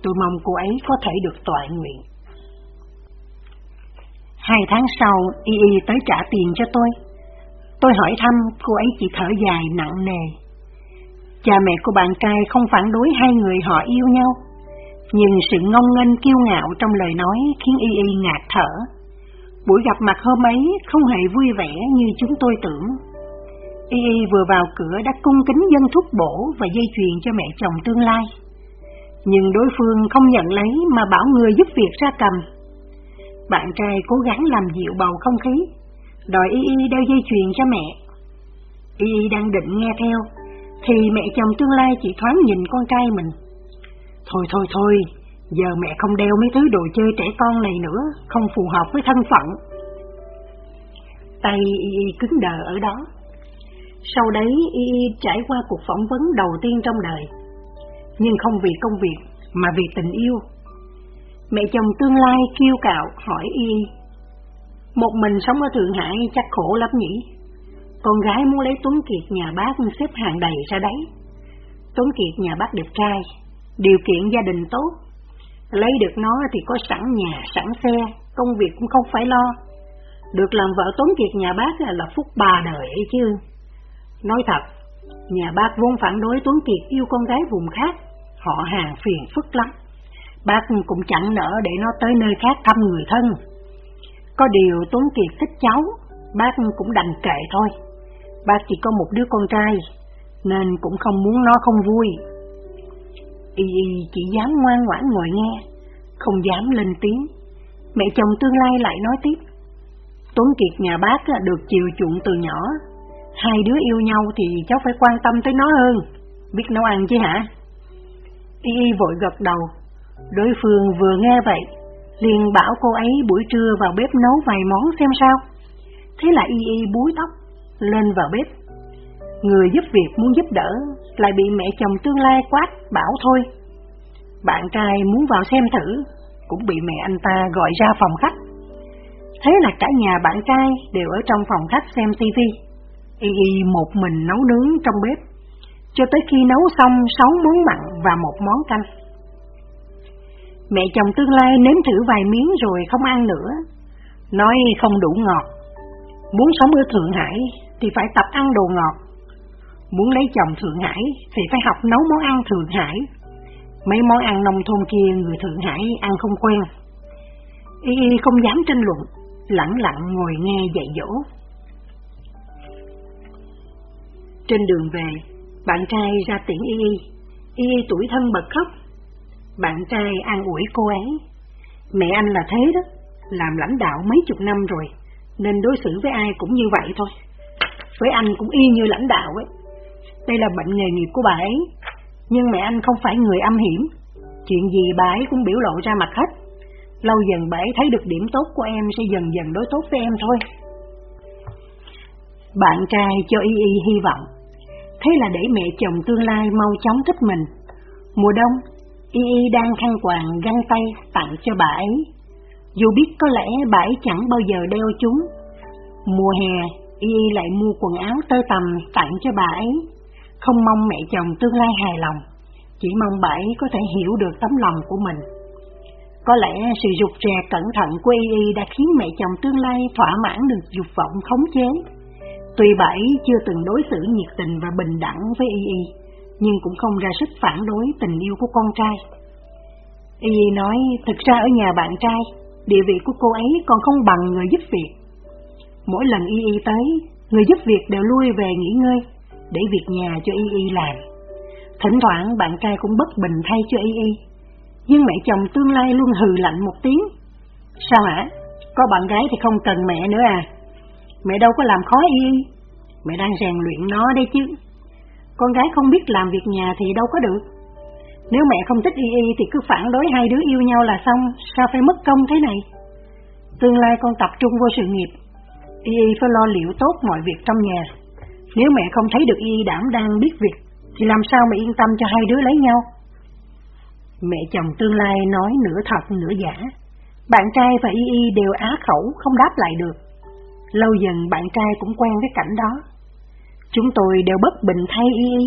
tôi mong cô ấy có thể được tọa nguyện. Hai tháng sau, Y Y tới trả tiền cho tôi. Tôi hỏi thăm, cô ấy chỉ thở dài nặng nề. Cha mẹ của bạn trai không phản đối hai người họ yêu nhau, nhưng sự ngông nghênh kiêu ngạo trong lời nói khiến Y Y ngạt thở. Buổi gặp mặt hôm ấy không hề vui vẻ như chúng tôi tưởng. Y Y vừa vào cửa đã cung kính dân thuốc bổ và dây chuyền cho mẹ chồng tương lai. Nhưng đối phương không nhận lấy mà bảo người giúp việc ra cầm bạn trai cố gắng làm dịu bầu không khí, đòi Y Y đeo dây chuyền cho mẹ. Y Y đang định nghe theo, thì mẹ chồng tương lai chỉ thoáng nhìn con trai mình. Thôi thôi thôi, giờ mẹ không đeo mấy thứ đồ chơi trẻ con này nữa, không phù hợp với thân phận. Tay Y Y cứng đờ ở đó. Sau đấy Y Y trải qua cuộc phỏng vấn đầu tiên trong đời. Nhưng không vì công việc, mà vì tình yêu. Mẹ chồng tương lai kêu cạo hỏi y Một mình sống ở Thượng Hải chắc khổ lắm nhỉ? Con gái muốn lấy Tuấn Kiệt nhà bác xếp hàng đầy ra đấy. Tuấn Kiệt nhà bác đẹp trai Điều kiện gia đình tốt. Lấy được nó thì có sẵn nhà, sẵn xe Công việc cũng không phải lo. Được làm vợ Tuấn Kiệt nhà bác là phúc ba đời ấy chứ. Nói thật Nhà bác vốn phản đối Tuấn Kiệt yêu con gái vùng khác. Họ hàng phiền phức lắm Bác cũng chẳng nỡ để nó tới nơi khác thăm người thân. Có điều Tuấn Kiệt thích cháu, bác cũng đành kệ thôi. Bác chỉ có một đứa con trai, nên cũng không muốn nó không vui. Y Y chỉ dám ngoan ngoãn ngồi nghe, không dám lên tiếng. Mẹ chồng tương lai lại nói tiếp. Tuấn Kiệt nhà bác được chiều chuộng từ nhỏ. Hai đứa yêu nhau thì cháu phải quan tâm tới nó hơn. Biết nấu ăn chứ hả? Y Y vội gật đầu, Đối phương vừa nghe vậy, liền bảo cô ấy buổi trưa vào bếp nấu vài món xem sao. Thế là y y búi tóc, lên vào bếp. Người giúp việc muốn giúp đỡ, lại bị mẹ chồng tương lai quát, bảo thôi. Bạn trai muốn vào xem thử, cũng bị mẹ anh ta gọi ra phòng khách. Thế là cả nhà bạn trai đều ở trong phòng khách xem tivi. Y y một mình nấu nướng trong bếp, cho tới khi nấu xong sáu món mặn và một món canh. Mẹ chồng tương lai nếm thử vài miếng rồi không ăn nữa, nói không đủ ngọt. Muốn sống ở Thượng Hải thì phải tập ăn đồ ngọt. Muốn lấy chồng Thượng Hải thì phải học nấu món ăn Thượng Hải. Mấy món ăn nông thôn kia người Thượng Hải ăn không quen. Y Y không dám tranh luận, lặng lặng ngồi nghe dạy dỗ. Trên đường về, bạn trai ra tiễn Y Y. Y Y tuổi thân bật khóc. Bạn trai an ủi cô ấy. Mẹ anh là thế đó, làm lãnh đạo mấy chục năm rồi, nên đối xử với ai cũng như vậy thôi. Với anh cũng y như lãnh đạo ấy. Đây là bệnh nghề nghiệp của bà ấy, nhưng mẹ anh không phải người âm hiểm. Chuyện gì bà ấy cũng biểu lộ ra mặt hết. Lâu dần bà ấy thấy được điểm tốt của em sẽ dần dần đối tốt với em thôi. Bạn trai cho Y Y hy vọng. Thế là để mẹ chồng tương lai mau chóng thích mình. Mùa đông, Y Y đang khăn quàng găng tay tặng cho bà ấy. Dù biết có lẽ bà ấy chẳng bao giờ đeo chúng. Mùa hè, Y Y lại mua quần áo tơ tầm tặng cho bà ấy. Không mong mẹ chồng tương lai hài lòng, chỉ mong bà ấy có thể hiểu được tấm lòng của mình. Có lẽ sự rụt rè cẩn thận của Y Y đã khiến mẹ chồng tương lai thỏa mãn được dục vọng khống chế. Tuy bà ấy chưa từng đối xử nhiệt tình và bình đẳng với Y Y, nhưng cũng không ra sức phản đối tình yêu của con trai. Y Y nói, thực ra ở nhà bạn trai, địa vị của cô ấy còn không bằng người giúp việc. Mỗi lần Y Y tới, người giúp việc đều lui về nghỉ ngơi, để việc nhà cho Y Y làm. Thỉnh thoảng bạn trai cũng bất bình thay cho Y Y, nhưng mẹ chồng tương lai luôn hừ lạnh một tiếng. Sao hả? Có bạn gái thì không cần mẹ nữa à? Mẹ đâu có làm khó Y Y, mẹ đang rèn luyện nó đây chứ. Con gái không biết làm việc nhà thì đâu có được. Nếu mẹ không thích Y Y thì cứ phản đối hai đứa yêu nhau là xong, sao phải mất công thế này? Tương lai con tập trung vô sự nghiệp, Y Y phải lo liệu tốt mọi việc trong nhà. Nếu mẹ không thấy được Y đảm đang biết việc, thì làm sao mà yên tâm cho hai đứa lấy nhau? Mẹ chồng tương lai nói nửa thật nửa giả. Bạn trai và Y Y đều á khẩu, không đáp lại được. Lâu dần bạn trai cũng quen với cảnh đó. Chúng tôi đều bất bình thay Y Y.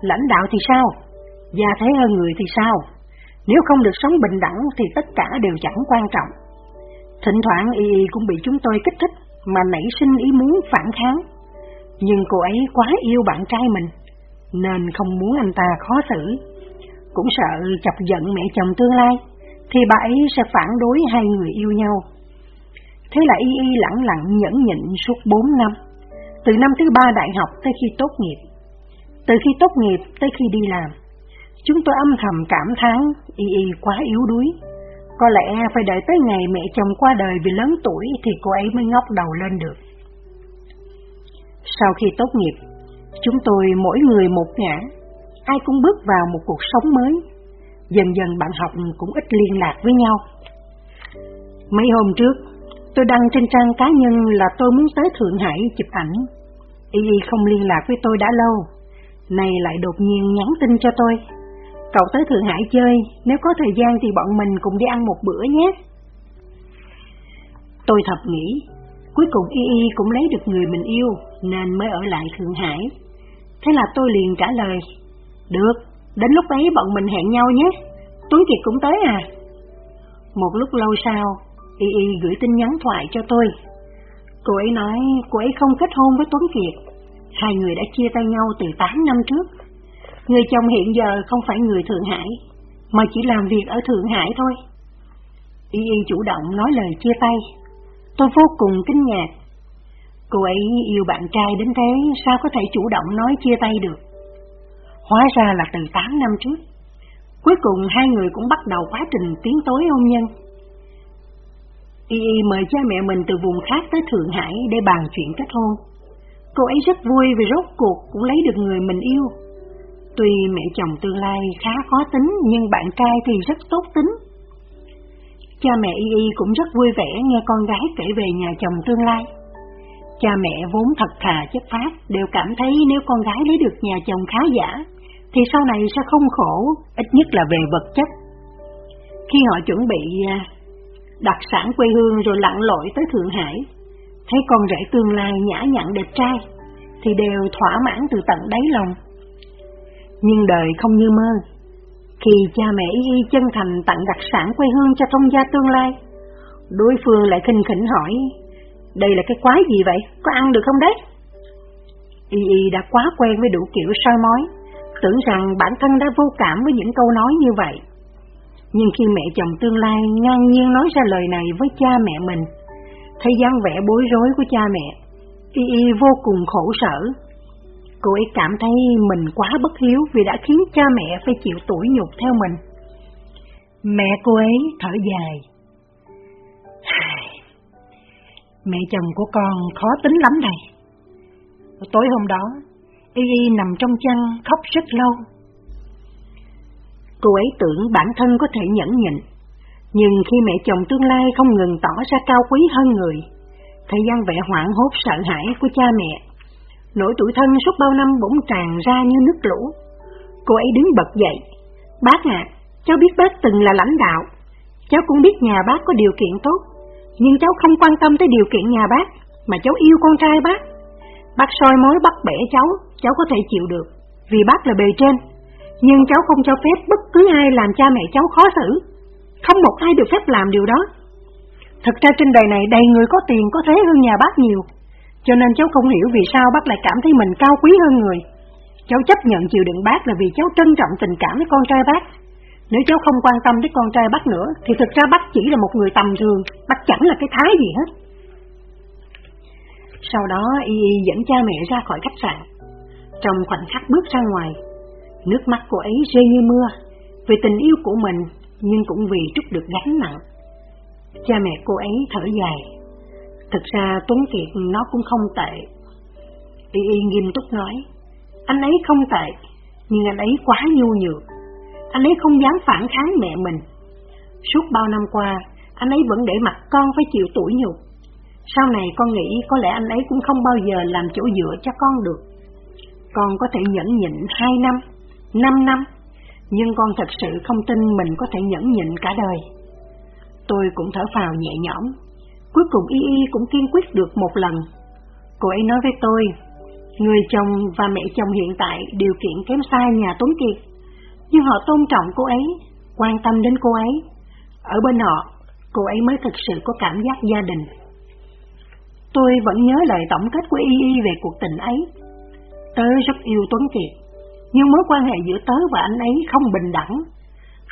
Lãnh đạo thì sao? Gia thế hơn người thì sao? Nếu không được sống bình đẳng thì tất cả đều chẳng quan trọng. Thỉnh thoảng Y Y cũng bị chúng tôi kích thích mà nảy sinh ý muốn phản kháng. Nhưng cô ấy quá yêu bạn trai mình, nên không muốn anh ta khó xử. Cũng sợ chọc giận mẹ chồng tương lai, thì bà ấy sẽ phản đối hai người yêu nhau. Thế là Y Y lặng lặng nhẫn nhịn suốt bốn năm, từ năm thứ ba đại học tới khi tốt nghiệp. Từ khi tốt nghiệp tới khi đi làm, chúng tôi âm thầm cảm thán Y Y quá yếu đuối. Có lẽ phải đợi tới ngày mẹ chồng qua đời vì lớn tuổi thì cô ấy mới ngóc đầu lên được. Sau khi tốt nghiệp, chúng tôi mỗi người một ngã, ai cũng bước vào một cuộc sống mới. Dần dần bạn học cũng ít liên lạc với nhau. Mấy hôm trước, tôi đăng trên trang cá nhân là tôi muốn tới Thượng Hải chụp ảnh. Y Y không liên lạc với tôi đã lâu, nay lại đột nhiên nhắn tin cho tôi. Cậu tới Thượng Hải chơi, nếu có thời gian thì bọn mình cùng đi ăn một bữa nhé. Tôi thật nghĩ, cuối cùng Y Y cũng lấy được người mình yêu, nên mới ở lại Thượng Hải. Thế là tôi liền trả lời, được, đến lúc ấy bọn mình hẹn nhau nhé, Tuấn Kiệt cũng tới à? Một lúc lâu sau, Y Y gửi tin nhắn thoại cho tôi. Cô ấy nói cô ấy không kết hôn với Tuấn Kiệt, hai người đã chia tay nhau từ 8 năm trước. Người chồng hiện giờ không phải người Thượng Hải, mà chỉ làm việc ở Thượng Hải thôi. Y Y chủ động nói lời chia tay. Tôi vô cùng kinh ngạc. Cô ấy yêu bạn trai đến thế, sao có thể chủ động nói chia tay được? Hóa ra là từ 8 năm trước. Cuối cùng hai người cũng bắt đầu quá trình tiến tối hôn nhân. Y Y mời cha mẹ mình từ vùng khác tới Thượng Hải để bàn chuyện kết hôn. Cô ấy rất vui vì rốt cuộc cũng lấy được người mình yêu. Tuy mẹ chồng tương lai khá khó tính nhưng bạn trai thì rất tốt tính. Cha mẹ Y Y cũng rất vui vẻ nghe con gái kể về nhà chồng tương lai. Cha mẹ vốn thật thà chất phát đều cảm thấy nếu con gái lấy được nhà chồng khá giả, thì sau này sẽ không khổ, ít nhất là về vật chất. Khi họ chuẩn bị à, đặc sản quê hương rồi lặn lội tới Thượng Hải, thấy con rể tương lai nhã nhặn đẹp trai, thì đều thỏa mãn từ tận đáy lòng. Nhưng đời không như mơ. Khi cha mẹ y chân thành tặng đặc sản quê hương cho thông gia tương lai, đối phương lại khinh khỉnh hỏi, đây là cái quái gì vậy, có ăn được không đấy? Y Y đã quá quen với đủ kiểu soi mói, tưởng rằng bản thân đã vô cảm với những câu nói như vậy. Nhưng khi mẹ chồng tương lai ngang nhiên nói ra lời này với cha mẹ mình, thấy dáng vẻ bối rối của cha mẹ, Y Y vô cùng khổ sở. Cô ấy cảm thấy mình quá bất hiếu vì đã khiến cha mẹ phải chịu tủi nhục theo mình. Mẹ cô ấy thở dài. Mẹ chồng của con khó tính lắm này. Tối hôm đó, Y Y nằm trong chăn khóc rất lâu. Cô ấy tưởng bản thân có thể nhẫn nhịn, nhưng khi mẹ chồng tương lai không ngừng tỏ ra cao quý hơn người, thời gian vẻ hoảng hốt sợ hãi của cha mẹ, nỗi tuổi thân suốt bao năm bỗng tràn ra như nước lũ. Cô ấy đứng bật dậy. Bác ạ, cháu biết bác từng là lãnh đạo, cháu cũng biết nhà bác có điều kiện tốt, nhưng cháu không quan tâm tới điều kiện nhà bác, mà cháu yêu con trai bác. Bác soi mối bắt bẻ cháu, cháu có thể chịu được, vì bác là bề trên, nhưng cháu không cho phép bất cứ ai làm cha mẹ cháu khó xử. Không một ai được phép làm điều đó. Thật ra trên đời này đầy người có tiền có thế hơn nhà bác nhiều, cho nên cháu không hiểu vì sao bác lại cảm thấy mình cao quý hơn người. Cháu chấp nhận chịu đựng bác là vì cháu trân trọng tình cảm với con trai bác. Nếu cháu không quan tâm tới con trai bác nữa, thì thực ra bác chỉ là một người tầm thường, bác chẳng là cái thái gì hết. Sau đó Y Y dẫn cha mẹ ra khỏi khách sạn. Trong khoảnh khắc bước ra ngoài, nước mắt cô ấy rơi như mưa, vì tình yêu của mình, nhưng cũng vì trút được gánh nặng. Cha mẹ cô ấy thở dài. Thực ra Tuấn Kiệt nó cũng không tệ. Y Y nghiêm túc nói, anh ấy không tệ, nhưng anh ấy quá nhu nhược. Anh ấy không dám phản kháng mẹ mình. Suốt bao năm qua, anh ấy vẫn để mặt con phải chịu tủi nhục. Sau này con nghĩ có lẽ anh ấy cũng không bao giờ làm chỗ dựa cho con được. Con có thể nhẫn nhịn hai năm, năm năm, nhưng con thật sự không tin mình có thể nhẫn nhịn cả đời. Tôi cũng thở phào nhẹ nhõm. Cuối cùng Y Y cũng kiên quyết được một lần. Cô ấy nói với tôi, người chồng và mẹ chồng hiện tại điều kiện kém xa nhà Tuấn Kiệt, nhưng họ tôn trọng cô ấy, quan tâm đến cô ấy. Ở bên họ, cô ấy mới thực sự có cảm giác gia đình. Tôi vẫn nhớ lời tổng kết của Y Y về cuộc tình ấy. Tớ rất yêu Tuấn Kiệt, nhưng mối quan hệ giữa tớ và anh ấy không bình đẳng.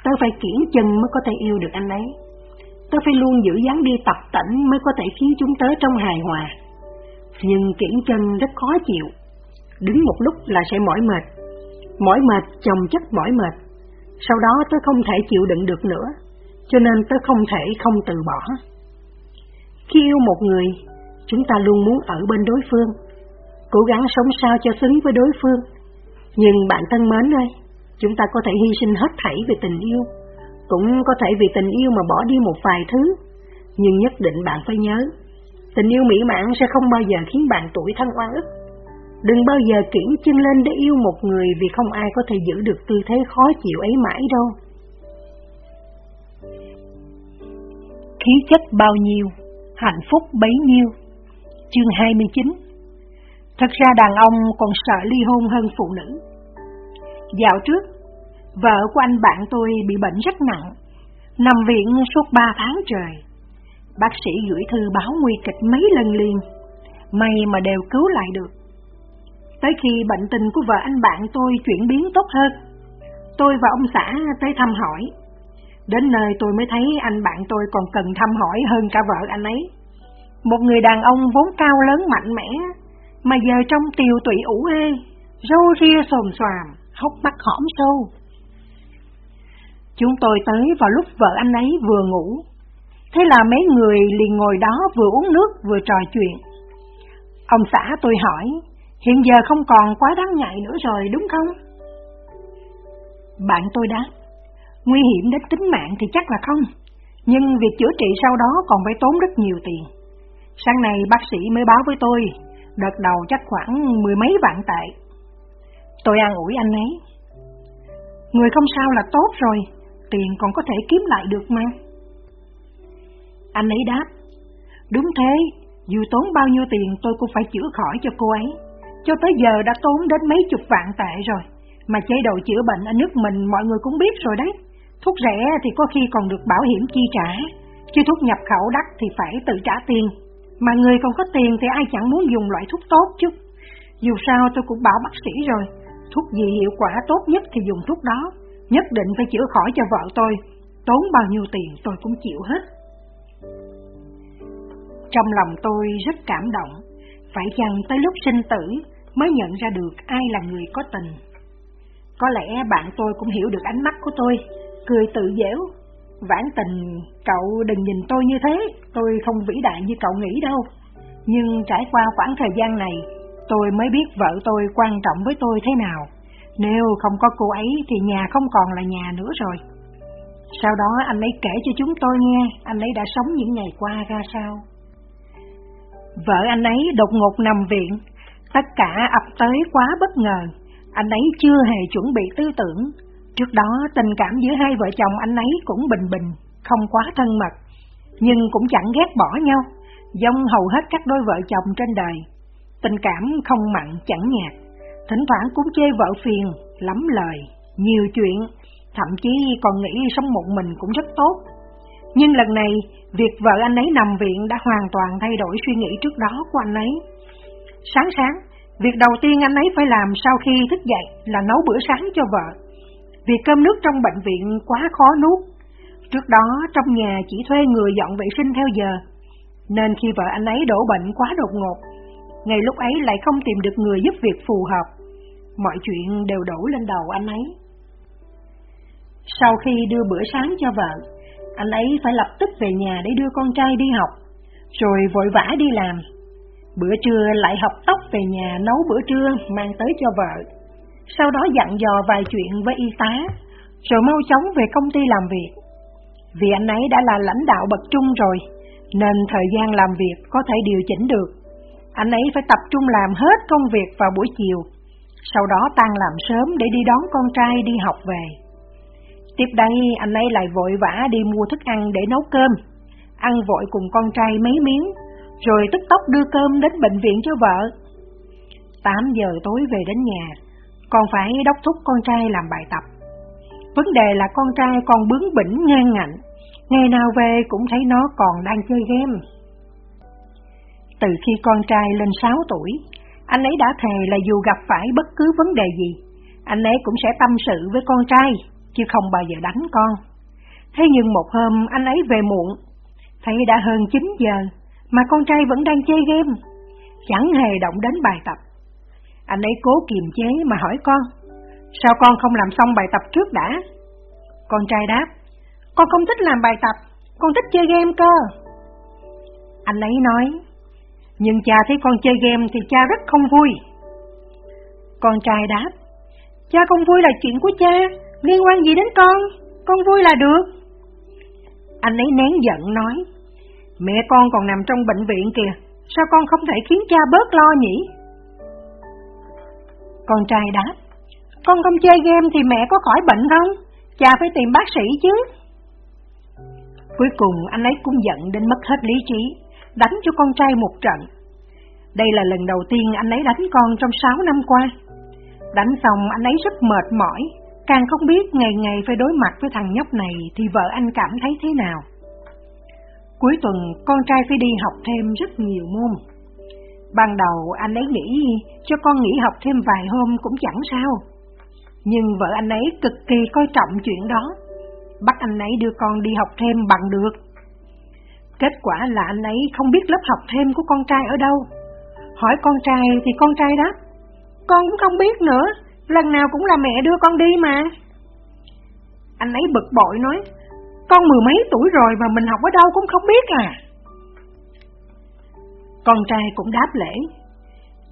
Tớ phải kiển chân mới có thể yêu được anh ấy. Tớ phải luôn giữ dáng đi tập tỉnh mới có thể khiến chúng tớ trong hài hòa. Nhưng kiển chân rất khó chịu. Đứng một lúc là sẽ mỏi mệt. Mỏi mệt chồng chất mỏi mệt. Sau đó tớ không thể chịu đựng được nữa, cho nên tớ không thể không từ bỏ. Khi yêu một người, chúng ta luôn muốn ở bên đối phương, cố gắng sống sao cho xứng với đối phương. Nhưng bạn thân mến ơi, chúng ta có thể hy sinh hết thảy vì tình yêu, cũng có thể vì tình yêu mà bỏ đi một vài thứ, nhưng nhất định bạn phải nhớ, tình yêu mỹ mãn sẽ không bao giờ khiến bạn tuổi thân oan ức. Đừng bao giờ kiển chân lên để yêu một người vì không ai có thể giữ được tư thế khó chịu ấy mãi đâu. Khí chất bao nhiêu, hạnh phúc bấy nhiêu. Chương 29 Thật ra đàn ông còn sợ ly hôn hơn phụ nữ. Dạo trước, vợ của anh bạn tôi bị bệnh rất nặng, nằm viện suốt ba tháng trời. Bác sĩ gửi thư báo nguy kịch mấy lần liền, may mà đều cứu lại được. Tới khi bệnh tình của vợ anh bạn tôi chuyển biến tốt hơn, tôi và ông xã tới thăm hỏi. Đến nơi tôi mới thấy anh bạn tôi còn cần thăm hỏi hơn cả vợ anh ấy. Một người đàn ông vốn cao lớn mạnh mẽ, mà giờ trong tiều tụy ủ ê, râu ria xồm xoàm, hốc mắt hõm sâu. Chúng tôi tới vào lúc vợ anh ấy vừa ngủ. Thế là mấy người liền ngồi đó vừa uống nước vừa trò chuyện. Ông xã tôi hỏi, hiện giờ không còn quá đáng ngại nữa rồi đúng không? Bạn tôi đáp, nguy hiểm đến tính mạng thì chắc là không, Nhưng việc chữa trị sau đó còn phải tốn rất nhiều tiền. Sáng nay bác sĩ mới báo với tôi, đợt đầu chắc khoảng mười mấy vạn tệ. Tôi an ủi anh ấy. Người không sao là tốt rồi, tiền còn có thể kiếm lại được mà. Anh ấy đáp, đúng thế, dù tốn bao nhiêu tiền tôi cũng phải chữa khỏi cho cô ấy. Cho tới giờ đã tốn đến mấy chục vạn tệ rồi, mà chế độ chữa bệnh ở nước mình mọi người cũng biết rồi đấy. Thuốc rẻ thì có khi còn được bảo hiểm chi trả, chứ thuốc nhập khẩu đắt thì phải tự trả tiền. Mà người còn có tiền thì ai chẳng muốn dùng loại thuốc tốt chứ. Dù sao tôi cũng bảo bác sĩ rồi, thuốc gì hiệu quả tốt nhất thì dùng thuốc đó, nhất định phải chữa khỏi cho vợ tôi, tốn bao nhiêu tiền tôi cũng chịu hết. Trong lòng tôi rất cảm động, phải chăng tới lúc sinh tử mới nhận ra được ai là người có tình. Có lẽ bạn tôi cũng hiểu được ánh mắt của tôi, cười tự dễu. Vãn tình, cậu đừng nhìn tôi như thế, tôi không vĩ đại như cậu nghĩ đâu. Nhưng trải qua khoảng thời gian này, tôi mới biết vợ tôi quan trọng với tôi thế nào. Nếu không có cô ấy thì nhà không còn là nhà nữa rồi. Sau đó anh ấy kể cho chúng tôi nghe anh ấy đã sống những ngày qua ra sao. Vợ anh ấy đột ngột nằm viện, tất cả ập tới quá bất ngờ, anh ấy chưa hề chuẩn bị tư tưởng. Trước đó tình cảm giữa hai vợ chồng anh ấy cũng bình bình, không quá thân mật, nhưng cũng chẳng ghét bỏ nhau, giống hầu hết các đôi vợ chồng trên đời. Tình cảm không mặn chẳng nhạt, thỉnh thoảng cũng chê vợ phiền, lắm lời, nhiều chuyện, thậm chí còn nghĩ sống một mình cũng rất tốt. Nhưng lần này, việc vợ anh ấy nằm viện đã hoàn toàn thay đổi suy nghĩ trước đó của anh ấy. Sáng sáng, việc đầu tiên anh ấy phải làm sau khi thức dậy là nấu bữa sáng cho vợ. Vì cơm nước trong bệnh viện quá khó nuốt. Trước đó trong nhà chỉ thuê người dọn vệ sinh theo giờ, nên khi vợ anh ấy đổ bệnh quá đột ngột, ngay lúc ấy lại không tìm được người giúp việc phù hợp. Mọi chuyện đều đổ lên đầu anh ấy. Sau khi đưa bữa sáng cho vợ, anh ấy phải lập tức về nhà để đưa con trai đi học, rồi vội vã đi làm. Bữa trưa lại học tóc về nhà nấu bữa trưa mang tới cho vợ. Sau đó dặn dò vài chuyện với y tá, rồi mau chóng về công ty làm việc. Vì anh ấy đã là lãnh đạo bậc trung rồi, nên thời gian làm việc có thể điều chỉnh được. Anh ấy phải tập trung làm hết công việc vào buổi chiều, sau đó tan làm sớm để đi đón con trai đi học về. Tiếp đây anh ấy lại vội vã đi mua thức ăn để nấu cơm, ăn vội cùng con trai mấy miếng, rồi tức tốc đưa cơm đến bệnh viện cho vợ. 8 giờ tối về đến nhà, còn phải đốc thúc con trai làm bài tập. Vấn đề là con trai còn bướng bỉnh ngang ngạnh, ngày nào về cũng thấy nó còn đang chơi game. Từ khi con trai lên 6 tuổi, anh ấy đã thề là dù gặp phải bất cứ vấn đề gì, anh ấy cũng sẽ tâm sự với con trai chứ không bao giờ đánh con. Thế nhưng một hôm anh ấy về muộn, thấy đã hơn 9 giờ, mà con trai vẫn đang chơi game, chẳng hề động đến bài tập. Anh ấy cố kiềm chế mà hỏi con, sao con không làm xong bài tập trước đã? Con trai đáp, con không thích làm bài tập, con thích chơi game cơ. Anh ấy nói, nhưng cha thấy con chơi game thì cha rất không vui. Con trai đáp, cha không vui là chuyện của cha, liên quan gì đến con, con vui là được. Anh ấy nén giận nói, mẹ con còn nằm trong bệnh viện kìa, sao con không thể khiến cha bớt lo nhỉ? Con trai đáp, con không chơi game thì mẹ có khỏi bệnh không? Cha phải tìm bác sĩ chứ. Cuối cùng anh ấy cũng giận đến mất hết lý trí, đánh cho con trai một trận. Đây là lần đầu tiên anh ấy đánh con trong sáu năm qua. Đánh xong anh ấy rất mệt mỏi, Càng không biết ngày ngày phải đối mặt với thằng nhóc này thì vợ anh cảm thấy thế nào. Cuối tuần con trai phải đi học thêm rất nhiều môn. Ban đầu anh ấy nghĩ cho con nghỉ học thêm vài hôm cũng chẳng sao. Nhưng vợ anh ấy cực kỳ coi trọng chuyện đó, bắt anh ấy đưa con đi học thêm bằng được. Kết quả là anh ấy không biết lớp học thêm của con trai ở đâu. Hỏi con trai thì con trai đáp, con cũng không biết nữa, Lần nào cũng là mẹ đưa con đi mà. Anh ấy bực bội nói, con mười mấy tuổi rồi mà mình học ở đâu cũng không biết à. Con trai cũng đáp lễ,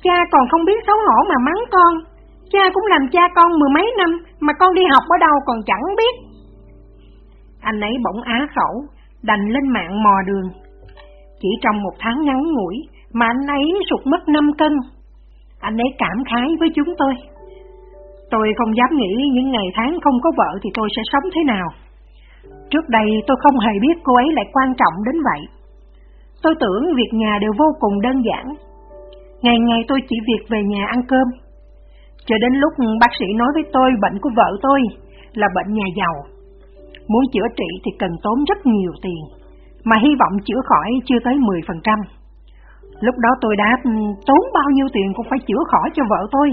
cha còn không biết xấu hổ mà mắng con, cha cũng làm cha con mười mấy năm mà con đi học ở đâu còn chẳng biết. Anh ấy bỗng á khẩu, đành lên mạng mò đường. Chỉ trong một tháng ngắn ngủi mà anh ấy sụt mất 5 cân. Anh ấy cảm khái với chúng tôi. Tôi không dám nghĩ những ngày tháng không có vợ thì tôi sẽ sống thế nào. Trước đây tôi không hề biết cô ấy lại quan trọng đến vậy. Tôi tưởng việc nhà đều vô cùng đơn giản. Ngày ngày tôi chỉ việc về nhà ăn cơm. Cho đến lúc bác sĩ nói với tôi bệnh của vợ tôi là bệnh nhà giàu. Muốn chữa trị thì cần tốn rất nhiều tiền, mà hy vọng chữa khỏi chưa tới 10%. Lúc đó tôi đáp ừ, tốn bao nhiêu tiền cũng phải chữa khỏi cho vợ tôi.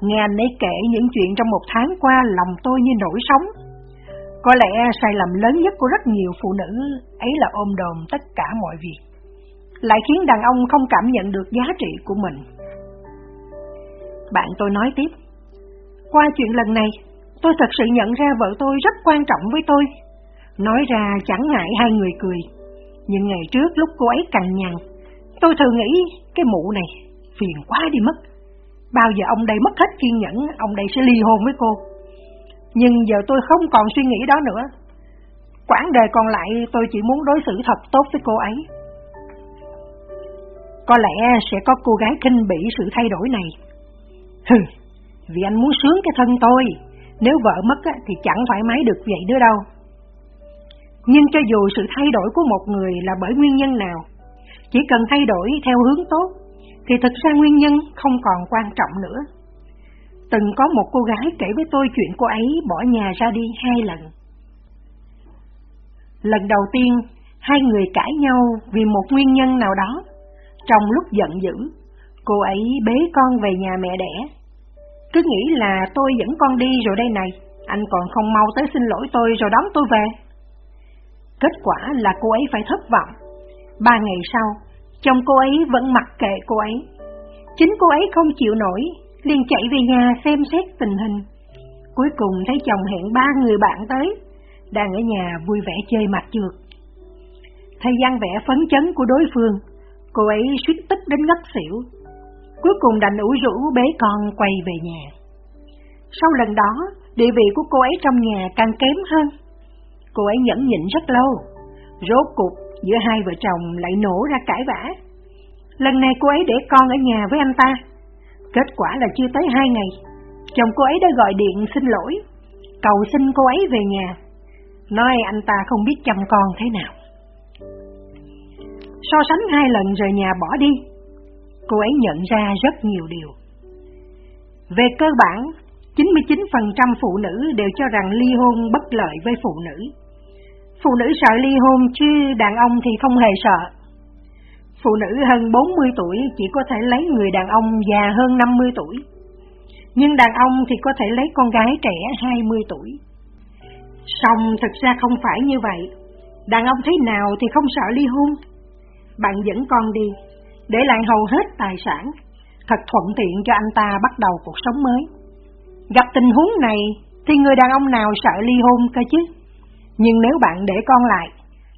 Nghe anh ấy kể những chuyện trong một tháng qua lòng tôi như nổi sóng. Có lẽ sai lầm lớn nhất của rất nhiều phụ nữ ấy là ôm đồm tất cả mọi việc, lại khiến đàn ông không cảm nhận được giá trị của mình. Bạn tôi nói tiếp, qua chuyện lần này, tôi thật sự nhận ra vợ tôi rất quan trọng với tôi. Nói ra chẳng ngại hai người cười, nhưng ngày trước lúc cô ấy cằn nhằn, tôi thường nghĩ cái mụ này phiền quá đi mất. Bao giờ ông đây mất hết kiên nhẫn, ông đây sẽ ly hôn với cô. Nhưng giờ tôi không còn suy nghĩ đó nữa. Quãng đời còn lại tôi chỉ muốn đối xử thật tốt với cô ấy. Có lẽ sẽ có cô gái kinh bỉ sự thay đổi này. Hừ, vì anh muốn sướng cái thân tôi, nếu vợ mất thì chẳng thoải mái được vậy nữa đâu. Nhưng cho dù sự thay đổi của một người là bởi nguyên nhân nào, chỉ cần thay đổi theo hướng tốt, thì thực ra nguyên nhân không còn quan trọng nữa. Từng có một cô gái kể với tôi chuyện cô ấy bỏ nhà ra đi hai lần. Lần đầu tiên, hai người cãi nhau vì một nguyên nhân nào đó. Trong lúc giận dữ, cô ấy bế con về nhà mẹ đẻ. Cứ nghĩ là tôi dẫn con đi rồi đây này, anh còn không mau tới xin lỗi tôi rồi đón tôi về. Kết quả là cô ấy phải thất vọng. Ba ngày sau, chồng cô ấy vẫn mặc kệ cô ấy. Chính cô ấy không chịu nổi, liền chạy về nhà xem xét tình hình. Cuối cùng thấy chồng hẹn ba người bạn tới, đang ở nhà vui vẻ chơi mặt trượt. Thấy gian vẻ phấn chấn của đối phương, cô ấy suýt tức đến ngất xỉu. Cuối cùng đành ủ rũ bế con quay về nhà. Sau lần đó, địa vị của cô ấy trong nhà càng kém hơn. Cô ấy nhẫn nhịn rất lâu, rốt cuộc giữa hai vợ chồng lại nổ ra cãi vã. Lần này cô ấy để con ở nhà với anh ta, Kết quả là chưa tới hai ngày, chồng cô ấy đã gọi điện xin lỗi, cầu xin cô ấy về nhà, nói anh ta không biết chăm con thế nào. So sánh hai lần rời nhà bỏ đi, cô ấy nhận ra rất nhiều điều. Về cơ bản, 99% phụ nữ đều cho rằng ly hôn bất lợi với phụ nữ. Phụ nữ sợ ly hôn chứ đàn ông thì không hề sợ. Phụ nữ hơn 40 tuổi chỉ có thể lấy người đàn ông già hơn 50 tuổi. Nhưng đàn ông thì có thể lấy con gái trẻ 20 tuổi. Song thực ra không phải như vậy. Đàn ông thế nào thì không sợ ly hôn. Bạn dẫn con đi, để lại hầu hết tài sản, thật thuận tiện cho anh ta bắt đầu cuộc sống mới. Gặp tình huống này thì người đàn ông nào sợ ly hôn cơ chứ? Nhưng nếu bạn để con lại,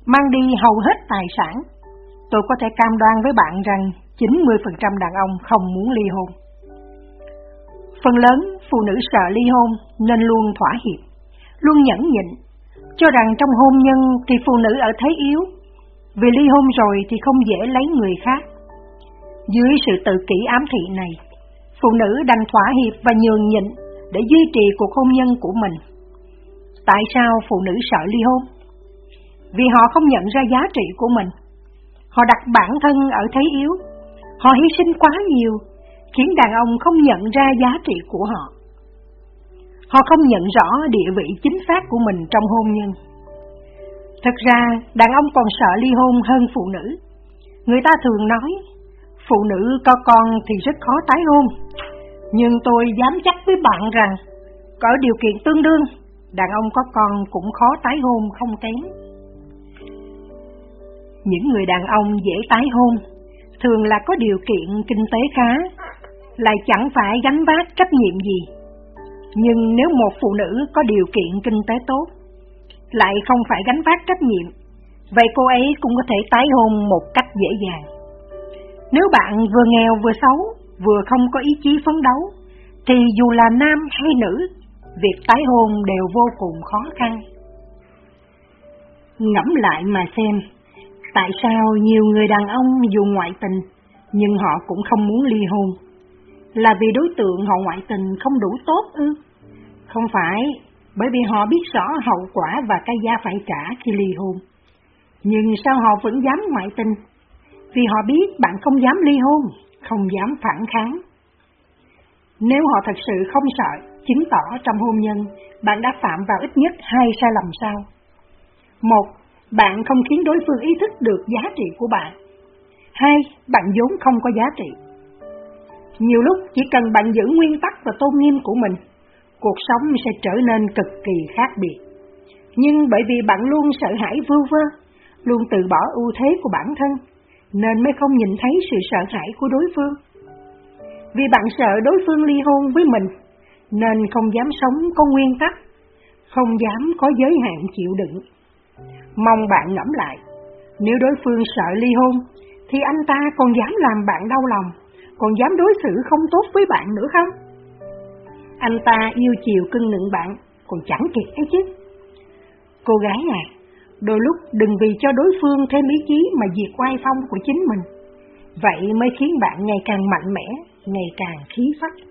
mang đi hầu hết tài sản, tôi có thể cam đoan với bạn rằng 90% đàn ông không muốn ly hôn. Phần lớn phụ nữ sợ ly hôn nên luôn thỏa hiệp, luôn nhẫn nhịn, cho rằng trong hôn nhân thì phụ nữ ở thế yếu, vì ly hôn rồi thì không dễ lấy người khác. Dưới sự tự kỷ ám thị này, phụ nữ đành thỏa hiệp và nhường nhịn để duy trì cuộc hôn nhân của mình. Tại sao phụ nữ sợ ly hôn? Vì họ không nhận ra giá trị của mình Họ đặt bản thân ở thế yếu, họ hy sinh quá nhiều, khiến đàn ông không nhận ra giá trị của họ. Họ không nhận rõ địa vị chính xác của mình trong hôn nhân. Thật ra, đàn ông còn sợ ly hôn hơn phụ nữ. Người ta thường nói, phụ nữ có con thì rất khó tái hôn. Nhưng tôi dám chắc với bạn rằng, có điều kiện tương đương, đàn ông có con cũng khó tái hôn không kém. Những người đàn ông dễ tái hôn, thường là có điều kiện kinh tế khá, lại chẳng phải gánh vác trách nhiệm gì. Nhưng nếu một phụ nữ có điều kiện kinh tế tốt, lại không phải gánh vác trách nhiệm, vậy cô ấy cũng có thể tái hôn một cách dễ dàng. Nếu bạn vừa nghèo vừa xấu, vừa không có ý chí phấn đấu, thì dù là nam hay nữ, việc tái hôn đều vô cùng khó khăn. Ngẫm lại mà xem, tại sao nhiều người đàn ông dù ngoại tình, nhưng họ cũng không muốn ly hôn? Là vì đối tượng họ ngoại tình không đủ tốt ư? Không phải, bởi vì họ biết rõ hậu quả và cái giá phải trả khi ly hôn. Nhưng sao họ vẫn dám ngoại tình? Vì họ biết bạn không dám ly hôn, không dám phản kháng. Nếu họ thật sự không sợ, chứng tỏ trong hôn nhân bạn đã phạm vào ít nhất hai sai lầm sau. Một, bạn không khiến đối phương ý thức được giá trị của bạn. Hai, bạn vốn không có giá trị. Nhiều lúc chỉ cần bạn giữ nguyên tắc và tôn nghiêm của mình, cuộc sống sẽ trở nên cực kỳ khác biệt. Nhưng bởi vì bạn luôn sợ hãi vư vơ, luôn từ bỏ ưu thế của bản thân, nên mới không nhìn thấy sự sợ hãi của đối phương. Vì bạn sợ đối phương ly hôn với mình, nên không dám sống có nguyên tắc, không dám có giới hạn chịu đựng. Mong bạn ngẫm lại, nếu đối phương sợ ly hôn, thì anh ta còn dám làm bạn đau lòng, còn dám đối xử không tốt với bạn nữa không? Anh ta yêu chiều cưng nựng bạn, còn chẳng kịp ấy chứ. Cô gái à, đôi lúc đừng vì cho đối phương thêm ý chí mà diệt oai phong của chính mình. Vậy mới khiến bạn ngày càng mạnh mẽ, ngày càng khí phách.